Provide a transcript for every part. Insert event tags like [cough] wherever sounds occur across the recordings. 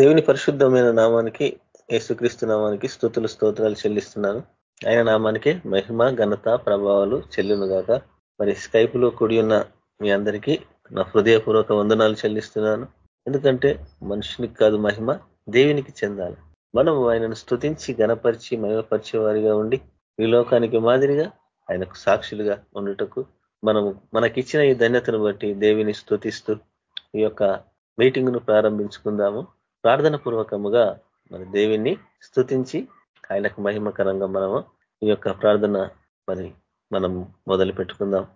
దేవుని పరిశుద్ధమైన నామానికి యేసుక్రీస్తు నామానికి స్థుతులు స్తోత్రాలు చెల్లిస్తున్నాను. ఆయన నామానికి మహిమ ఘనత ప్రభావాలు చెల్లునుగాక. మరి స్కైప్లో కూడి ఉన్న మీ అందరికీ నా హృదయపూర్వక వందనాలు చెల్లిస్తున్నాను. ఎందుకంటే మనుషునికి కాదు మహిమ దేవునికి చెందాలి. మనం ఆయనను స్థుతించి గణపరిచి మహిమపరిచే వారిగా ఉండి ఈ లోకానికి మాదిరిగా ఆయనకు సాక్షులుగా ఉండటకు మనము మనకిచ్చిన ఈ ధన్యతను బట్టి దేవిని స్థుతిస్తూ ఈ యొక్క మీటింగ్ను ప్రారంభించుకుందాము. ప్రార్థన పూర్వకముగా మరి దేవిని స్థుతించి ఆయనకు మహిమకరంగా మనము ఈ యొక్క ప్రార్థన మరి మనం మొదలు పెట్టుకుందాం.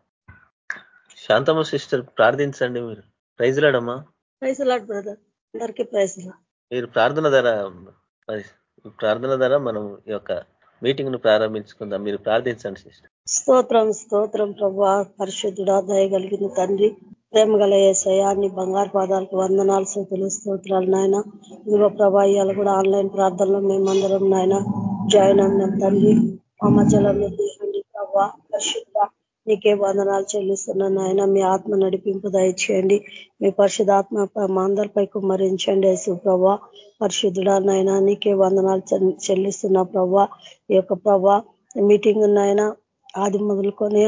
శాంతమ్మ సిస్టర్ ప్రార్థించండి మీరు. ప్రైజ్ లాడమ్మా ప్రైజ్ లాడ్ బ్రదర్. అందరికీ ప్రైజ్ మీరు ప్రార్థన ధర మరి ప్రార్థన ధర మనం ఈ యొక్క మీటింగ్ను ప్రారంభించుకుందాం. మీరు ప్రార్థించండి సిస్టర్. స్తోత్రం స్తోత్రం ప్రభా. పరిశుద్ధుడా దయగలిగిన తండ్రి. ప్రేమ గల ఏసయాన్ని బంగారు పాదాలకు వందనాలు శృతులు స్తోత్రాలు నాయన. ఇదిగో ప్రభాయాలు కూడా ఆన్లైన్ ప్రార్థనలో మేమందరం నాయన జాయిన్ అయినాం తండ్రి. మా మధ్యలో తీయండి ప్రభా. పరిశుద్ధ నీకే వందనాలు చెల్లిస్తున్నాను ఆయన మీ ఆత్మ నడిపింపు దయచేయండి. మీ పరిశుధాత్మ మా అందరిపై కుమ్మరించండి యేసు ప్రభా. పరిశుద్ధుడా నాయన నీకే వందనాలు చెల్లిస్తున్నా ప్రభా. ఈ యొక్క ప్రభా మీటింగ్ నాయన ఆది మొదలుకొని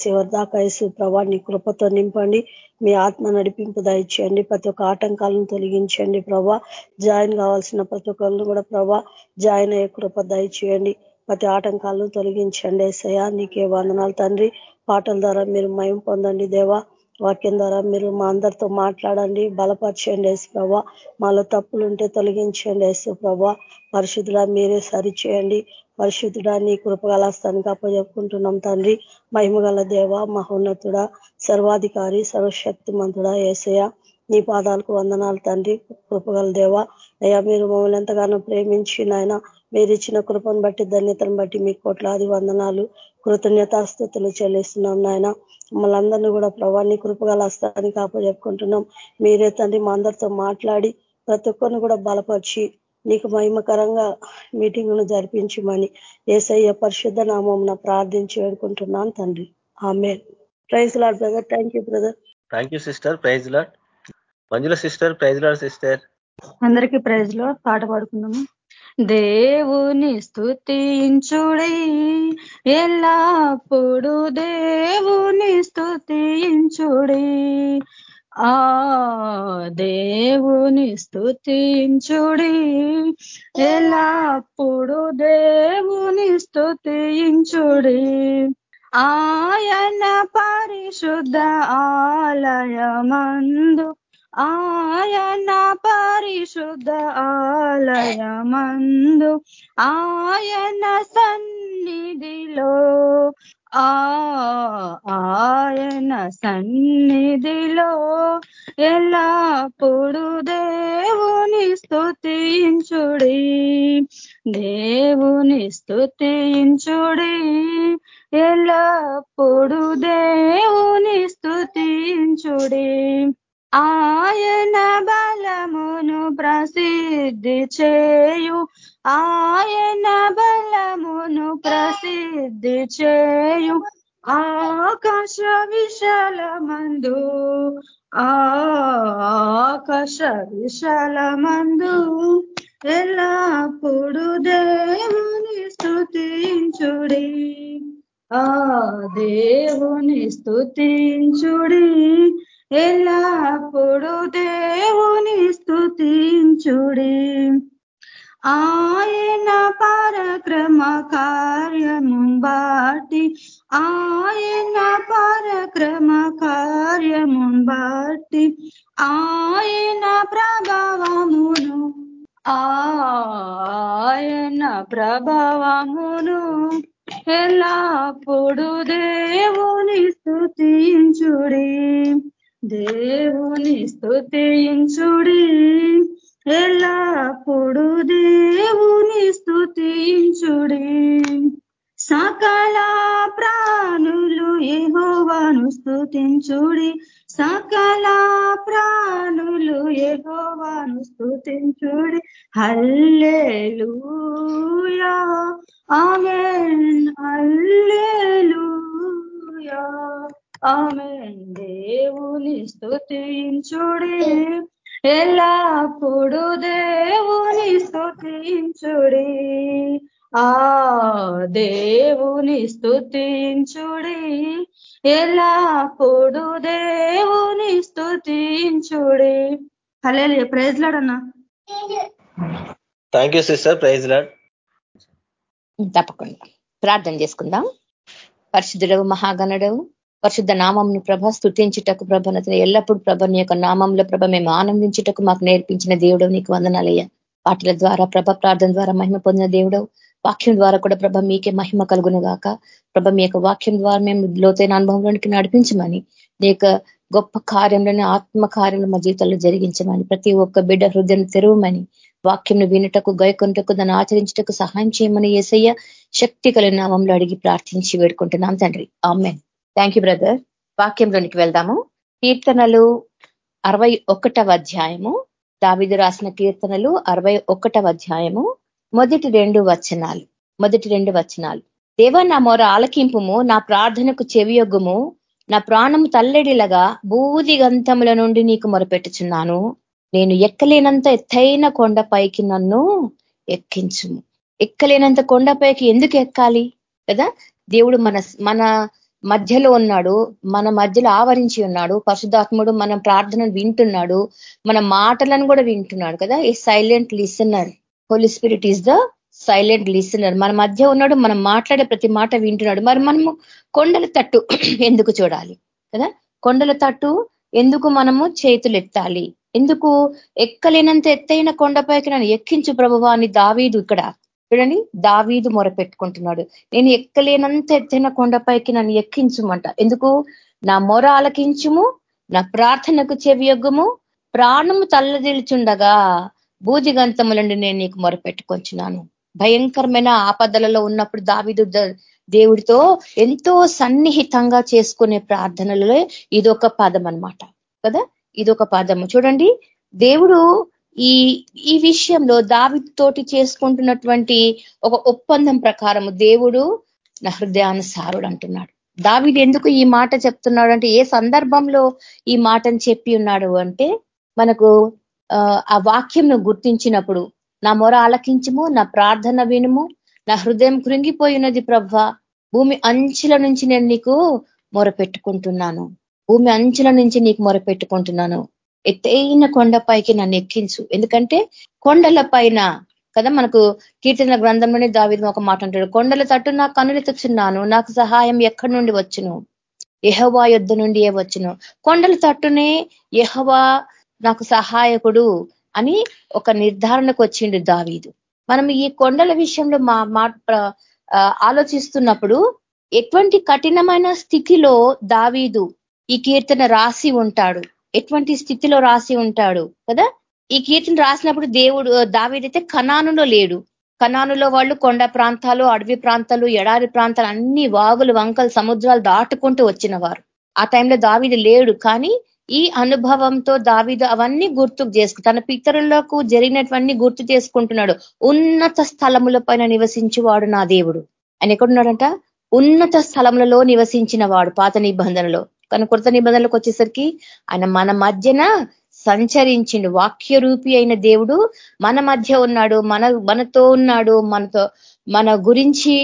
చివరి దాకా యేసు ప్రభా నీ కృపతో నింపండి. మీ ఆత్మ నడిపింపు దయచేయండి. ప్రతి ఒక్క ఆటంకాలను తొలగించండి ప్రభా. జాయిన్ కావాల్సిన ప్రతి ఒక్కరిని కూడా ప్రభా జాయిన్ అయ్యే కృప దయచేయండి. ప్రతి ఆటంకాలను తొలగించండి. ఏసయ్యా నీకే వందనాలు తండ్రి. పాటల ద్వారా మీరు మయం పొందండి దేవా. వాక్యం ద్వారా మీరు మా అందరితో మాట్లాడండి. బలపరచండి యేసు ప్రభా. మాలో తప్పులుంటే తొలగించండి యేసు ప్రభా. పరిశుద్ధుడా మీరే సరిచేయండి. పరిశుద్ధుడా నీ కృపగల స్థానికి అప్పచెప్పుకుంటున్నాం తండ్రి. మహిమగల దేవ మహోన్నతుడా సర్వాధికారి సర్వశక్తిమంతుడా ఏసయ నీ పాదాలకు వందనాలు తండ్రి. కృపగల దేవ అయ్యా మీరు మమ్మల్ని ఎంతగానో ప్రేమించి నాయన మీరు ఇచ్చిన కృపను బట్టి ధన్యతను బట్టి మీ కోట్లాది వందనాలు కృతజ్ఞతాస్థుతులు చెల్లిస్తున్నాం నాయన. మమ్మల్ని అందరినీ కూడా ప్రభాన్ని కృపగల హస్తానికి చెప్పుకుంటున్నాం మీరే తండ్రి మా అందరితో మాట్లాడి ప్రతి ఒక్కరిని కూడా బలపరిచి నీకు మహిమకరంగా మీటింగ్ను జరిపించమని ఏసయ్య పరిశుద్ధ నామం ప్రార్థించి వేడుకుంటున్నాను తండ్రి. ఆమె praise Lord brother thank you brother. Thank you sister praise Lord Manjula sister praise Lord sister. అందరికీ ప్రైజ్లో పాట పాడుకున్నాము దేవుని స్థుతించుడి ఎల్లప్పుడు దేవుని స్థుతించుడి ఆ దేవుని స్థుతించుడి ఎల్లప్పుడు దేవుని స్థుతించుడి ఆయన పరిశుద్ధ ఆలయమందు. ఆయన పరిశుద్ధ ఆలయమందు. ఆయన సన్నిధిలో ఆయన సన్నిధిలో ఎల్లప్పుడు దేవుని స్థుతించుడి దేవుని స్థుతించుడి ఎల్లప్పుడు దేవుని స్థుతించుడి ఆయన బలమును ప్రసిద్ధి చేయు ఆయన బలమును ప్రసిద్ధి చేయు ఆకాశ విశాలమందు ఆకాశ విశాలమందు ఎల్లప్పుడు దేవుని స్థుతించుడి ఆ దేవుని స్థుతించుడి ఎల్లప్పుడు దేవుని స్థుతించుడి ఆయన పరక్రమ కార్యము బాటి ఆయన పరక్రమ కార్యము బాటి ఆయన ప్రభావమును ఆయన ప్రభావమును ఎల్లప్పుడు దేవుని స్థుతించుడి దేవుని స్థుతించుడి ఎల్లప్పుడు దేవుని స్థుతించుడి సకల ప్రాణులు ఎహోవాను స్థుతించుడి సకల ప్రాణులు ఎహోవాను స్థుతించుడి హల్లేలుయా. Amen hallelujah. ఆమెన్ దేవుని స్థుతించుడి ఎల్లప్పుడు దేవుని స్థుతించుడి ఆ దేవుని స్థుతించుడి ఎల్లప్పుడు దేవుని స్థుతించుడి హలే praise లాడన్నా thank you sister praise Lord తప్పకుండా. ప్రార్థన చేసుకుందాం. పరిశుద్ధుడవు మహాగణుడవు పరిశుద్ధ నామంను ప్రభ స్థుతించుటకు ప్రభనతను ఎల్లప్పుడు ప్రభ నీ యొక్క నామంలో ప్రభ మేము ఆనందించుటకు మాకు నేర్పించిన దేవుడు నీకు వందనాలయ్యా. పాటల ద్వారా ప్రభ ప్రార్థన ద్వారా మహిమ పొందిన దేవుడు వాక్యం ద్వారా కూడా ప్రభ మీకే మహిమ కలుగును గాక. ప్రభ మీ యొక్క వాక్యం ద్వారా మేము లోతైన అనుభవంలోనికి నడిపించమని నీ యొక్క గొప్ప కార్యంలోని ఆత్మ కార్యంలో మా జీవితంలో జరిగించమని ప్రతి ఒక్క బిడ్డ హృదయం తెరవమని వాక్యంను వినుటకు గైకొనుటకు దాన్ని ఆచరించటకు సహాయం చేయమని ఏసయ్య శక్తి కలిగిన నామంలో అడిగి ప్రార్థించి వేడుకుంటున్నాం తండ్రి. ఆమెన్. థ్యాంక్ యూ బ్రదర్ వాక్యంలోనికి వెళ్దాము. కీర్తనలు అరవై అధ్యాయము. దావిదు రాసిన కీర్తనలు అరవై అధ్యాయము. మొదటి రెండు వచనాలు. మొదటి రెండు వచనాలు. దేవ నా మొర ఆలకింపుము నా ప్రార్థనకు చెవియొగ్గుము. నా ప్రాణము తల్లడిలగా బూది గంతముల నుండి నీకు మొరపెట్టుచున్నాను. నేను ఎక్కలేనంత ఎత్తైన కొండపైకి నన్ను ఎక్కించుము. ఎక్కలేనంత కొండపైకి ఎందుకు ఎక్కాలి? కదా? దేవుడు మన మన మధ్యలో ఉన్నాడు మన మధ్యలో ఆవరించి ఉన్నాడు పరిశుధాత్ముడు మన ప్రార్థనను వింటున్నాడు మన మాటలను కూడా వింటున్నాడు కదా. ఈ silent listener. Holy Spirit is the silent listener. మన మధ్య ఉన్నాడు మనం మాట్లాడే ప్రతి మాట వింటున్నాడు. మరి మనము కొండల తట్టు [coughs] ఎందుకు చూడాలి కదా? కొండల తట్టు ఎందుకు మనము చేతులు ఎత్తాలి? ఎందుకు ఎక్కలేనంత ఎత్తైన కొండపైకి నన్ను ఎక్కించు ప్రభువా అని దావీదు ఇక్కడ చూడండి దావీదు మొరపెట్టుకుంటున్నాడు నేను ఎక్కలేనంత ఎత్తైన కొండపైకి నన్ను ఎక్కించుమంట. ఎందుకు? నా మొర ఆలకించుము నా ప్రార్థనకు చెవియొగ్గుము ప్రాణము తల్లదిల్చుండగా భూజిగంతములండి నేను నీకు మొరపెట్టుకొంచున్నాను భయంకరమైన ఆపదలలో ఉన్నప్పుడు దావిదు దేవుడితో ఎంతో సన్నిహితంగా చేసుకునే ప్రార్థనలలో ఇదొక పదం అనమాట కదా? ఇదొక పదము. చూడండి దేవుడు ఈ ఈ విషయంలో తోటి చేసుకుంటున్నటువంటి ఒక ఒప్పందం ప్రకారము దేవుడు నా హృదయానుసారుడు అంటున్నాడు. దావిడు ఎందుకు ఈ మాట చెప్తున్నాడు అంటే ఏ సందర్భంలో ఈ మాటను చెప్పి ఉన్నాడు అంటే మనకు ఆ వాక్యంను గుర్తించినప్పుడు నా మొర ఆలకించము నా ప్రార్థన వినుము నా హృదయం కృంగిపోయినది ప్రభ భూమి అంచుల నుంచి నేను నీకు మొర పెట్టుకుంటున్నాను. భూమి అంచుల నుంచి నీకు మొరపెట్టుకుంటున్నాను ఎత్తైన కొండపైకి నన్ను ఎక్కించు. ఎందుకంటే కొండల పైన కదా మనకు కీర్తన గ్రంథంలోనే దావిధం ఒక మాట అంటాడు కొండల తట్టు నా కనులెత్తుచున్నాను నాకు సహాయం ఎక్కడి నుండి వచ్చును? యహవా యుద్ధ నుండి ఏ వచ్చును. కొండల తట్టునే యహవా నాకు సహాయకుడు అని ఒక నిర్ధారణకు వచ్చిండు దావీదు. మనం ఈ కొండల విషయంలో మా ఆలోచిస్తున్నప్పుడు ఎటువంటి కఠినమైన స్థితిలో దావీదు ఈ కీర్తన రాసి ఉంటాడు. ఎటువంటి స్థితిలో రాసి ఉంటాడు కదా? ఈ కీర్తిని రాసినప్పుడు దేవుడు దావేదైతే కణానులో లేడు. కణానులో వాళ్ళు కొండ ప్రాంతాలు అడవి ప్రాంతాలు ఎడారి ప్రాంతాలు అన్ని వాగులు వంకలు సముద్రాలు దాటుకుంటూ వచ్చిన వారు ఆ టైంలో దావీది లేడు కానీ ఈ అనుభవంతో దావీదు అవన్నీ గుర్తు చేసుకు తన పితరులకు జరిగినటువన్నీ గుర్తు చేసుకుంటున్నాడు. ఉన్నత స్థలముల పైన నివసించేవాడు నా దేవుడు. ఆయన ఎక్కడున్నాడంట? ఉన్నత స్థలములలో నివసించిన వాడు పాత నిబంధనలో. కానీ కొత్త నిబంధనలకు వచ్చేసరికి ఆయన మన మధ్యన సంచరించిండు వాక్య రూపి అయిన దేవుడు మన మధ్య ఉన్నాడు మన మనతో ఉన్నాడు మనతో మన గురించి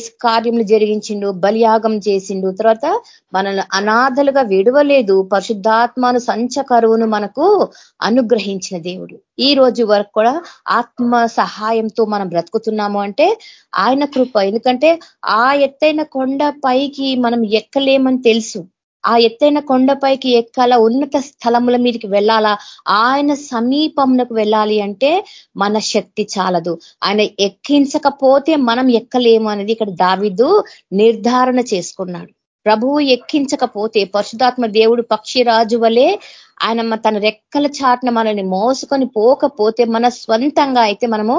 కార్యములు జరిగించిండు బలియాగం చేసిండు. తర్వాత మనల్ని అనాథలుగా విడవలేదు. పరిశుద్ధాత్మను సంచకరువును మనకు అనుగ్రహించిన దేవుడు. ఈ రోజు వరకు కూడా ఆత్మ సహాయంతో మనం బ్రతుకుతున్నాము అంటే ఆయన కృప. ఎందుకంటే ఆ ఎత్తైన కొండ పైకి మనం ఎక్కలేమని తెలుసు. ఆ ఎత్తైన కొండపైకి ఎక్కాల ఉన్నత స్థలముల మీదకి వెళ్ళాలా ఆయన సమీపంలోకి వెళ్ళాలి అంటే మన శక్తి చాలదు. ఆయన ఎక్కించకపోతే మనం ఎక్కలేము అనేది ఇక్కడ దావిదు నిర్ధారణ చేసుకున్నాడు. ప్రభువు ఎక్కించకపోతే పరశుధాత్మ దేవుడు పక్షిరాజు వలే ఆయన తన రెక్కల చాటున మనల్ని మోసుకొని పోకపోతే మన స్వంతంగా అయితే మనము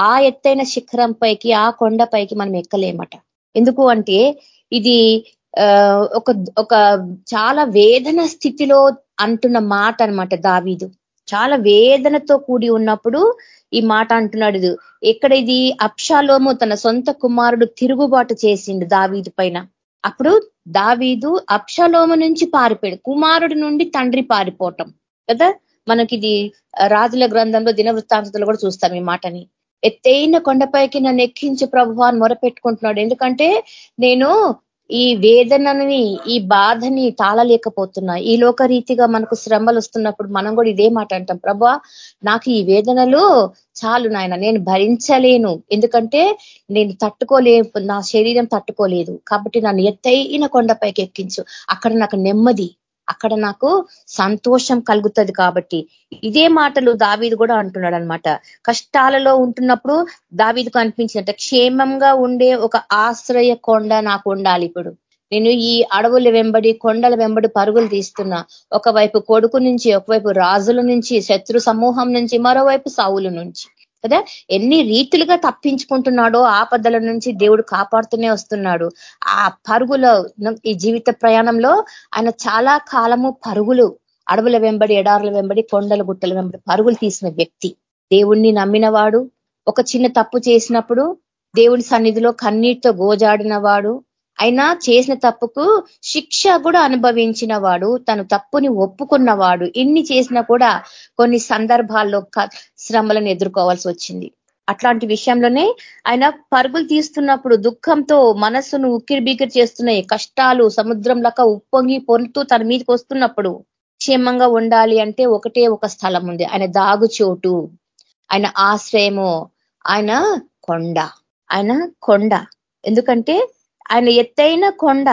ఆ ఎత్తైన శిఖరం పైకి ఆ కొండపైకి మనం ఎక్కలేమట. ఎందుకు అంటే ఇది ఒక ఒక చాలా వేదన స్థితిలో అంటున్న మాట అనమాట దావీదు. చాలా వేదనతో కూడి ఉన్నప్పుడు ఈ మాట అంటున్నాడు ఎక్కడ ఇది? అప్షాలోము తన సొంత కుమారుడు తిరుగుబాటు చేసిండు దావీదు పైన. అప్పుడు దావీదు అప్షలోము నుంచి పారిపోయాడు. కుమారుడి నుండి తండ్రి పారిపోవటం. కదా? మనకి ఇది రాజుల గ్రంథంలో దినవృత్తాంతలు కూడా చూస్తాం ఈ మాటని. ఎత్తైన కొండపైకి నన్ను ఎక్కించే ప్రభు అని మొరపెట్టుకుంటున్నాడు. ఎందుకంటే నేను ఈ వేదనని ఈ బాధని తాళలేకపోతున్నా. ఈ లోక రీతిగా మనకు శ్రమలు వస్తున్నప్పుడు మనం కూడా ఇదే మాట అంటాం. ప్రభా నాకు ఈ వేదనలు చాలు నాయన నేను భరించలేను. ఎందుకంటే నేను తట్టుకోలే నా శరీరం తట్టుకోలేదు. కాబట్టి నన్ను ఎత్తైన కొండపైకి ఎక్కించు అక్కడ నాకు నెమ్మది అక్కడ నాకు సంతోషం కలుగుతుంది కాబట్టి. ఇదే మాటలు దావీదు కూడా అంటున్నాడు అనమాట కష్టాలలో ఉంటున్నప్పుడు దావీదుకు అనిపించినట్ట క్షేమంగా ఉండే ఒక ఆశ్రయ కొండ నాకు ఉండాలి ఇప్పుడు. నేను ఈ అడవుల వెంబడి కొండల వెంబడి పరుగులు తీస్తున్నా. ఒకవైపు కొడుకు నుంచి ఒకవైపు రాజుల నుంచి శత్రు సమూహం నుంచి మరోవైపు సావుల నుంచి. కదా? ఎన్ని రీతులుగా తప్పించుకుంటున్నాడో ఆపదల నుంచి దేవుడు కాపాడుతూనే వస్తున్నాడు. ఆ పరుగులో ఈ జీవిత ప్రయాణంలో ఆయన చాలా కాలము పరుగులు అడవుల వెంబడి ఎడారుల వెంబడి కొండల గుట్టల వెంబడి పరుగులు తీసిన వ్యక్తి. దేవుణ్ణి నమ్మినవాడు ఒక చిన్న తప్పు చేసినప్పుడు దేవుని సన్నిధిలో కన్నీటితో గోజాడిన వాడు అయినా చేసిన తప్పుకు శిక్ష కూడా అనుభవించిన వాడు తను తప్పుని ఒప్పుకున్నవాడు. ఇన్ని చేసినా కూడా కొన్ని సందర్భాల్లో శ్రమలను ఎదుర్కోవాల్సి వచ్చింది. అట్లాంటి విషయంలోనే ఆయన పరుగులు తీస్తున్నప్పుడు దుఃఖంతో మనస్సును ఉక్కిరి బీకిరి చేస్తున్నాయి కష్టాలు సముద్రం లెక్క ఉప్పొంగి పొరుతూ తన మీదకి వస్తున్నప్పుడు క్షేమంగా ఉండాలి అంటే ఒకటే ఒక స్థలం ఉంది. ఆయన దాగు చోటు ఆయన ఆశ్రయము ఆయన కొండ. ఆయన కొండ. ఎందుకంటే ఆయన ఎత్తైన కొండ.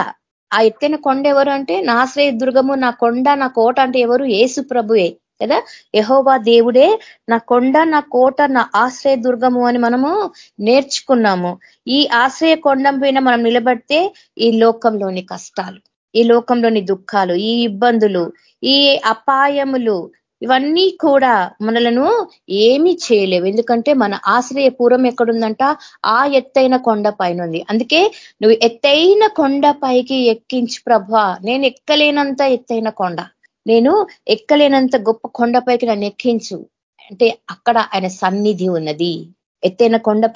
ఆ ఎత్తైన కొండ ఎవరు అంటే నా ఆశ్రయ దుర్గము నా కొండ నా కోట అంటే ఎవరు? ఏసు ప్రభుయే కదా? యహోవా దేవుడే నా కొండ నా కోట నా ఆశ్రయ దుర్గము అని మనము నేర్చుకున్నాము. ఈ ఆశ్రయ కొండం పైన మనం నిలబడితే ఈ లోకంలోని కష్టాలు ఈ లోకంలోని దుఃఖాలు ఈ ఇబ్బందులు ఈ అపాయములు ఇవన్నీ కూడా మనలను ఏమీ చేయలేవు. ఎందుకంటే మన ఆశ్రయ పూర్వం ఎక్కడుందంట? ఆ ఎత్తైన కొండ పైన ఉంది అందుకే నువ్వు ఎత్తైన కొండ పైకి ఎక్కించు ప్రభా. నేను ఎక్కలేనంత ఎత్తైన కొండ. నేను ఎక్కలేనంత గొప్ప కొండపైకి నన్ను ఎక్కించు. అంటే అక్కడ ఆయన సన్నిధి ఉన్నది. ఎత్తైన కొండ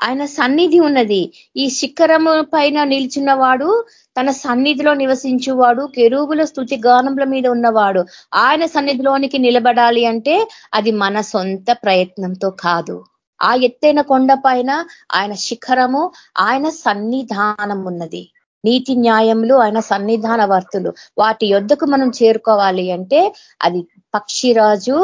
ఆయన సన్నిధి ఉన్నది. ఈ శిఖరము పైన నిలిచినవాడు తన సన్నిధిలో నివసించువాడు కెరూబుల స్థుతి గానముల మీద ఉన్నవాడు. ఆయన సన్నిధిలోనికి నిలబడాలి అంటే అది మన సొంత ప్రయత్నంతో కాదు. ఆ ఎత్తైన కొండ ఆయన శిఖరము ఆయన సన్నిధానం ఉన్నది. నీతి న్యాయములు ఆయన సన్నిధాన వర్తులు వాటి యొద్దకు మనం చేరుకోవాలి అంటే అది పక్షిరాజు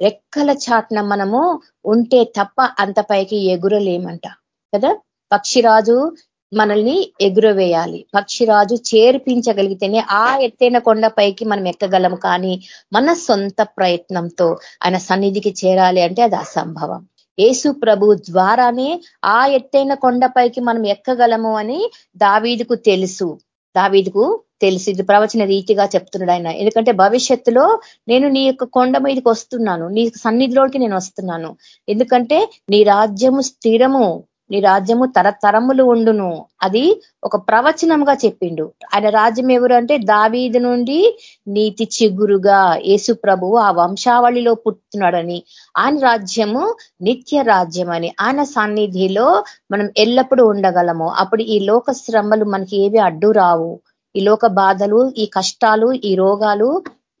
రెక్కల చాట్న మనము ఉంటే తప్ప అంత పైకి ఎగురలేమంట. కదా? పక్షిరాజు మనల్ని ఎగురవేయాలి. పక్షిరాజు చేర్పించగలిగితేనే ఆ ఎత్తైన కొండపైకి మనం ఎక్కగలం కానీ మన సొంత ప్రయత్నంతో ఆయన సన్నిధికి చేరాలి అంటే అది అసంభవం. యేసు ప్రభు ద్వారానే ఆ ఎత్తైన కొండపైకి మనం ఎక్కగలము అని దావీదుకు తెలుసు. దావీదుకు తెలిసి ఇది ప్రవచన రీతిగా చెప్తున్నాడు ఆయన. ఎందుకంటే భవిష్యత్తులో నేను నీ యొక్క కొండ మీదకి వస్తున్నాను నీ సన్నిధిలోకి నేను వస్తున్నాను. ఎందుకంటే నీ రాజ్యము స్థిరము నీ రాజ్యము తరతరములు ఉండును. అది ఒక ప్రవచనంగా చెప్పిండు. ఆయన రాజ్యం ఎవరు అంటే దావీదు నుండి నీతి చిగురుగా యేసు ప్రభు ఆ వంశావళిలో పుట్టున్నాడని. ఆయన రాజ్యము నిత్య రాజ్యం అని ఆయన సన్నిధిలో మనం ఎల్లప్పుడూ ఉండగలము. అప్పుడు ఈ లోక శ్రమలు మనకి ఏవి అడ్డు రావు ఈ లోక బాధలు ఈ కష్టాలు ఈ రోగాలు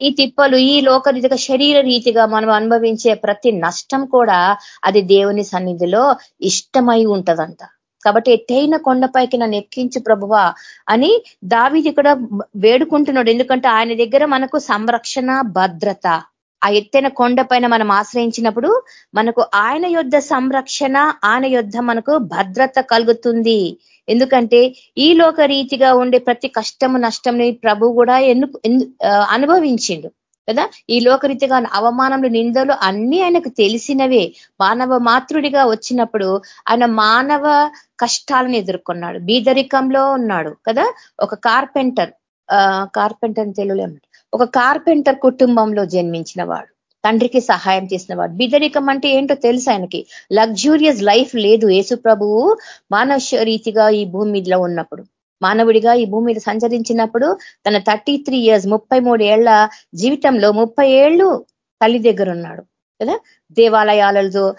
ఈ తిప్పలు ఈ లోకరీతిగా శరీర రీతిగా మనం అనుభవించే ప్రతి నష్టం కూడా అది దేవుని సన్నిధిలో ఇష్టమై ఉంటదంట. కాబట్టి ఎత్తైన కొండపైకి నన్ను ఎక్కించు ప్రభువా అని దావిది కూడా వేడుకుంటున్నాడు. ఎందుకంటే ఆయన దగ్గర మనకు సంరక్షణ భద్రత. ఆ ఎత్తైన కొండ మనం ఆశ్రయించినప్పుడు మనకు ఆయన యొద్ధ సంరక్షణ ఆయన యొద్ధ మనకు భద్రత కలుగుతుంది. ఎందుకంటే ఈ లోక రీతిగా ఉండే ప్రతి కష్టము నష్టంని ప్రభు కూడా ఎందుకు అనుభవించిండు కదా? ఈ లోకరీతిగా అవమానములు నిందలు అన్ని ఆయనకు తెలిసినవే. మానవ మాతృడిగా వచ్చినప్పుడు ఆయన మానవ కష్టాలను ఎదుర్కొన్నాడు. బీదరికంలో ఉన్నాడు కదా? ఒక కార్పెంటర్ కార్పెంటర్ తెలుగులో ఒక కార్పెంటర్ కుటుంబంలో జన్మించిన వాడు. తండ్రికి సహాయం చేసిన వాడు బిదరికం అంటే ఏంటో తెలుసు ఆయనకి? లగ్జూరియస్ లైఫ్ లేదు యేసు ప్రభువు మానవ రీతిగా ఈ భూమి మీదలో ఉన్నప్పుడు. మానవుడిగా ఈ భూమి మీద సంచరించినప్పుడు తన థర్టీ త్రీ ఇయర్స్ ముప్పై ఏళ్ళ జీవితంలో ముప్పై ఏళ్ళు తల్లి దగ్గర ఉన్నాడు. కదా? దేవాలయాలతో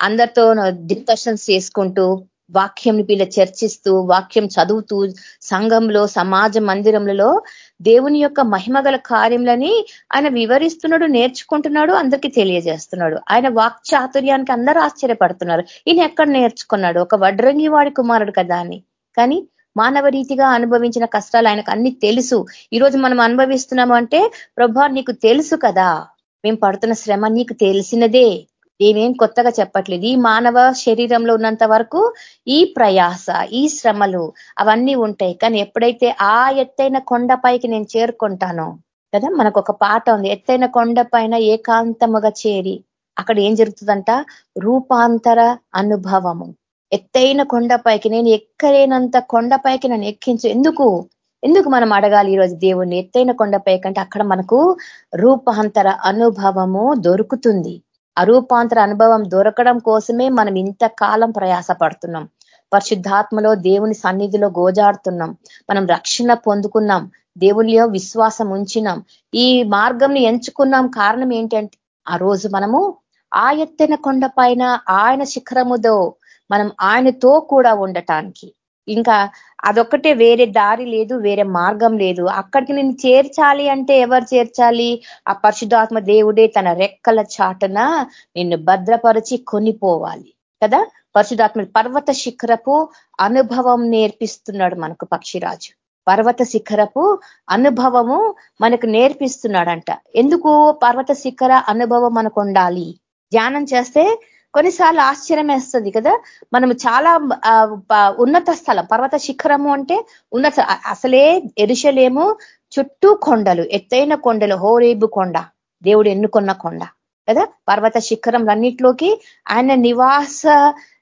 అందరితో డిస్కషన్స్ చేసుకుంటూ వాక్యం వీళ్ళ చర్చిస్తూ వాక్యం చదువుతూ సంఘంలో సమాజ మందిరంలో దేవుని యొక్క మహిమగల కార్యములని ఆయన వివరిస్తున్నాడు నేర్చుకుంటున్నాడు అందరికీ తెలియజేస్తున్నాడు. ఆయన వాక్చాతుర్యానికి అందరూ ఆశ్చర్యపడుతున్నారు. ఈయన ఎక్కడ నేర్చుకున్నాడు? ఒక వడ్రంగి వాడి కుమారుడు కదా అని. కానీ మానవ రీతిగా అనుభవించిన కష్టాలు ఆయనకు అన్ని తెలుసు. ఈరోజు మనం అనుభవిస్తున్నాము అంటే ప్రభా నీకు తెలుసు కదా. మేము పడుతున్న శ్రమ నీకు తెలిసినదే. ఏమేం కొత్తగా చెప్పట్లేదు. ఈ మానవ శరీరంలో ఉన్నంత వరకు ఈ ప్రయాస ఈ శ్రమలు అవన్నీ ఉంటాయి. కానీ ఎప్పుడైతే ఆ ఎత్తైన కొండపైకి నేను చేరుకుంటానో కదా మనకు ఒక పాట ఉంది. ఎత్తైన కొండ ఏకాంతముగా చేరి అక్కడ ఏం జరుగుతుందంట? రూపాంతర అనుభవము. ఎత్తైన కొండపైకి నేను ఎక్కలేనంత కొండపైకి నన్ను ఎక్కించు. ఎందుకు? ఎందుకు మనం అడగాలి ఈరోజు దేవుణ్ణి? ఎత్తైన కొండపై కంటే అక్కడ మనకు రూపాంతర అనుభవము దొరుకుతుంది. అరూపాంతర అనుభవం దొరకడం కోసమే మనం ఇంత కాలం ప్రయాసపడుతున్నాం. పరిశుద్ధాత్మలో దేవుని సన్నిధిలో గోజాడుతున్నాం. మనం రక్షణ పొందుకున్నాం. దేవునిలో విశ్వాసం ఉంచినాం. ఈ మార్గంని ఎంచుకున్నాం కారణం ఏంటంటే ఆ రోజు మనము ఆ ఎత్తైన కొండ ఆయన శిఖరముదో మనం ఆయనతో కూడా ఉండటానికి. ఇంకా అదొక్కటే వేరే దారి లేదు వేరే మార్గం లేదు. అక్కడికి నేను చేర్చాలి అంటే ఎవరు చేర్చాలి? ఆ పరిశుధాత్మ దేవుడే తన రెక్కల చాటున నిన్ను భద్రపరిచి కొనిపోవాలి కదా? పరిశుధాత్మ పర్వత శిఖరపు అనుభవం నేర్పిస్తున్నాడు మనకు పక్షిరాజు. పర్వత శిఖరపు అనుభవము మనకు నేర్పిస్తున్నాడంట. ఎందుకు? పర్వత శిఖర అనుభవం మనకు ఉండాలి. ధ్యానం చేస్తే కొన్నిసార్లు ఆశ్చర్యం వేస్తుంది కదా. మనం చాలా ఉన్నత స్థలం పర్వత శిఖరము అంటే ఉన్నత అసలే ఎరుషలేము చుట్టూ కొండలు ఎత్తైన కొండలు హోరేబు కొండ దేవుడు ఎన్నుకున్న కొండ కదా. పర్వత శిఖరంలన్నిట్లోకి ఆయన నివాస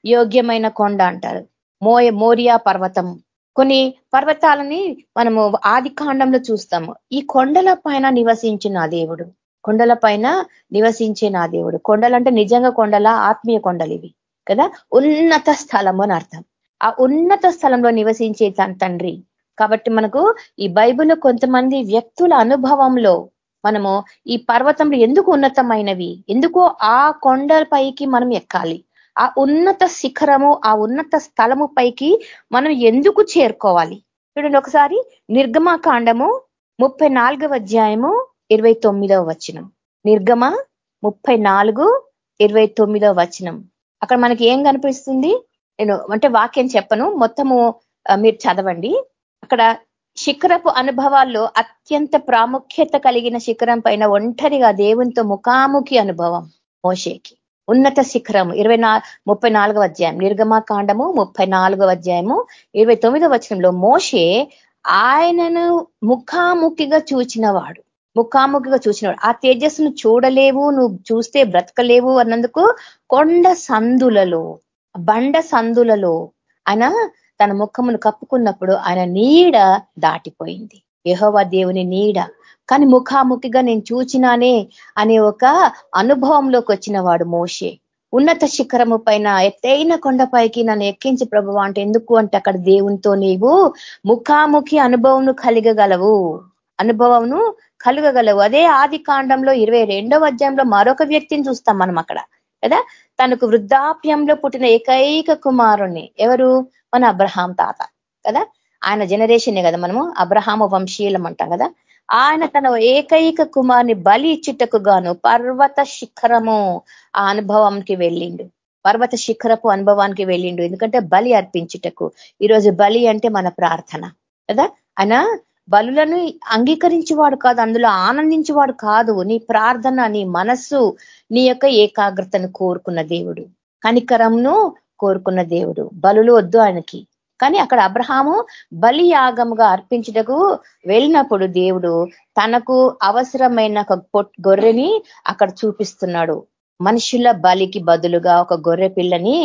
యోగ్యమైన కొండ అంటారు. మోయ మోరియా పర్వతం. కొన్ని పర్వతాలని మనము ఆది కాండంలో చూస్తాము. ఈ కొండల పైన నివసించిన దేవుడు. కొండల పైన నివసించే నా దేవుడు. కొండలంటే నిజంగా కొండల ఆత్మీయ కొండలు ఇవి కదా? ఉన్నత స్థలము అని అర్థం. ఆ ఉన్నత స్థలంలో నివసించే తండ్రి. కాబట్టి మనకు ఈ బైబిల్లో కొంతమంది వ్యక్తుల అనుభవంలో మనము ఈ పర్వతంలో ఎందుకు ఉన్నతమైనవి? ఎందుకు ఆ కొండలపైకి మనం ఎక్కాలి? ఆ ఉన్నత శిఖరము ఆ ఉన్నత స్థలము పైకి మనం ఎందుకు చేరుకోవాలి? చూడండి ఒకసారి నిర్గమాకాండము ముప్పై నాలుగవ అధ్యాయము ఇరవై తొమ్మిదవ వచనం. నిర్గమ ముప్పై నాలుగు ఇరవై తొమ్మిదవ వచనం. అక్కడ మనకి ఏం కనిపిస్తుంది? నేను అంటే వాక్యం చెప్పను మొత్తము మీరు చదవండి. అక్కడ శిఖరపు అనుభవాల్లో అత్యంత ప్రాముఖ్యత కలిగిన శిఖరం పైన ఒంటరిగా దేవునితో ముఖాముఖి అనుభవం మోషేకి. ఉన్నత శిఖరం ఇరవై నా ముప్పై నాలుగవ అధ్యాయం. నిర్గమాకాండము ముప్పై నాలుగవ అధ్యాయము ఇరవై తొమ్మిదవ వచనంలో మోషే ఆయనను ముఖాముఖిగా చూచిన వాడు ముఖాముఖిగా చూసినాడు ఆ తేజస్సును చూడలేవు నువ్వు చూస్తే బ్రతకలేవు అన్నందుకు కొండ సందులలో బండ సందులలో ఆయన తన ముఖమును కప్పుకున్నప్పుడు ఆయన నీడ దాటిపోయింది. యహోవా దేవుని నీడ. కానీ ముఖాముఖిగా నేను చూచినానే అనే ఒక అనుభవంలోకి వచ్చిన వాడు మోషే. ఉన్నత శిఖరము పైన ఎత్తైన కొండపైకి నన్ను ఎక్కించి ప్రభు అంటే ఎందుకు అంటే అక్కడ దేవునితో నీవు ముఖాముఖి అనుభవం కలిగగలవు. అనుభవంను కలుగగలవు. అదే ఆది కాండంలో ఇరవై రెండవ అధ్యాయంలో మరొక వ్యక్తిని చూస్తాం మనం అక్కడ కదా? తనకు వృద్ధాప్యంలో పుట్టిన ఏకైక కుమారుణ్ణి ఎవరు? మన అబ్రహాం తాత కదా? ఆయన జనరేషనే కదా మనము అబ్రహామ వంశీయులం అంటాం కదా? ఆయన తన ఏకైక కుమార్ని బలి ఇచ్చుటకు గాను పర్వత శిఖరము ఆ అనుభవంకి వెళ్ళిండు. పర్వత శిఖరపు అనుభవానికి వెళ్ళిండు. ఎందుకంటే బలి అర్పించుటకు. ఈరోజు బలి అంటే మన ప్రార్థన కదా? ఆయన బలులను అంగీకరించేవాడు కాదు అందులో ఆనందించేవాడు కాదు. నీ ప్రార్థన నీ మనస్సు నీ యొక్క ఏకాగ్రతను కోరుకున్న దేవుడు కనికరంను కోరుకున్న దేవుడు. బలులు వద్దు ఆయనకి. కానీ అక్కడ అబ్రహాము బలి యాగముగా అర్పించుటకు వెళ్ళినప్పుడు దేవుడు తనకు అవసరమైన ఒక గొర్రెని అక్కడ చూపిస్తున్నాడు. మనుషుల బలికి బదులుగా ఒక గొర్రె పిల్లని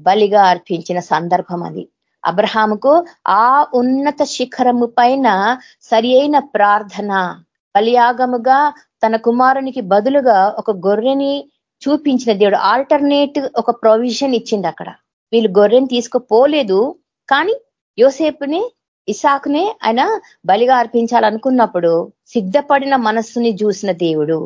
బలిగా అర్పించిన సందర్భం అది. అబ్రహాముకు ఆ ఉన్నత శిఖరము పైన సరి ప్రార్థన బలియాగముగా తన కుమారునికి బదులుగా ఒక గొర్రెని చూపించిన దేవుడు. ఆల్టర్నేట్ ఒక ప్రొవిజన్ ఇచ్చింది అక్కడ. వీళ్ళు గొర్రెని తీసుకుపోలేదు కానీ యోసేపుని ఇసాకునే ఆయన బలిగా అర్పించాలనుకున్నప్పుడు సిద్ధపడిన మనస్సుని చూసిన దేవుడు.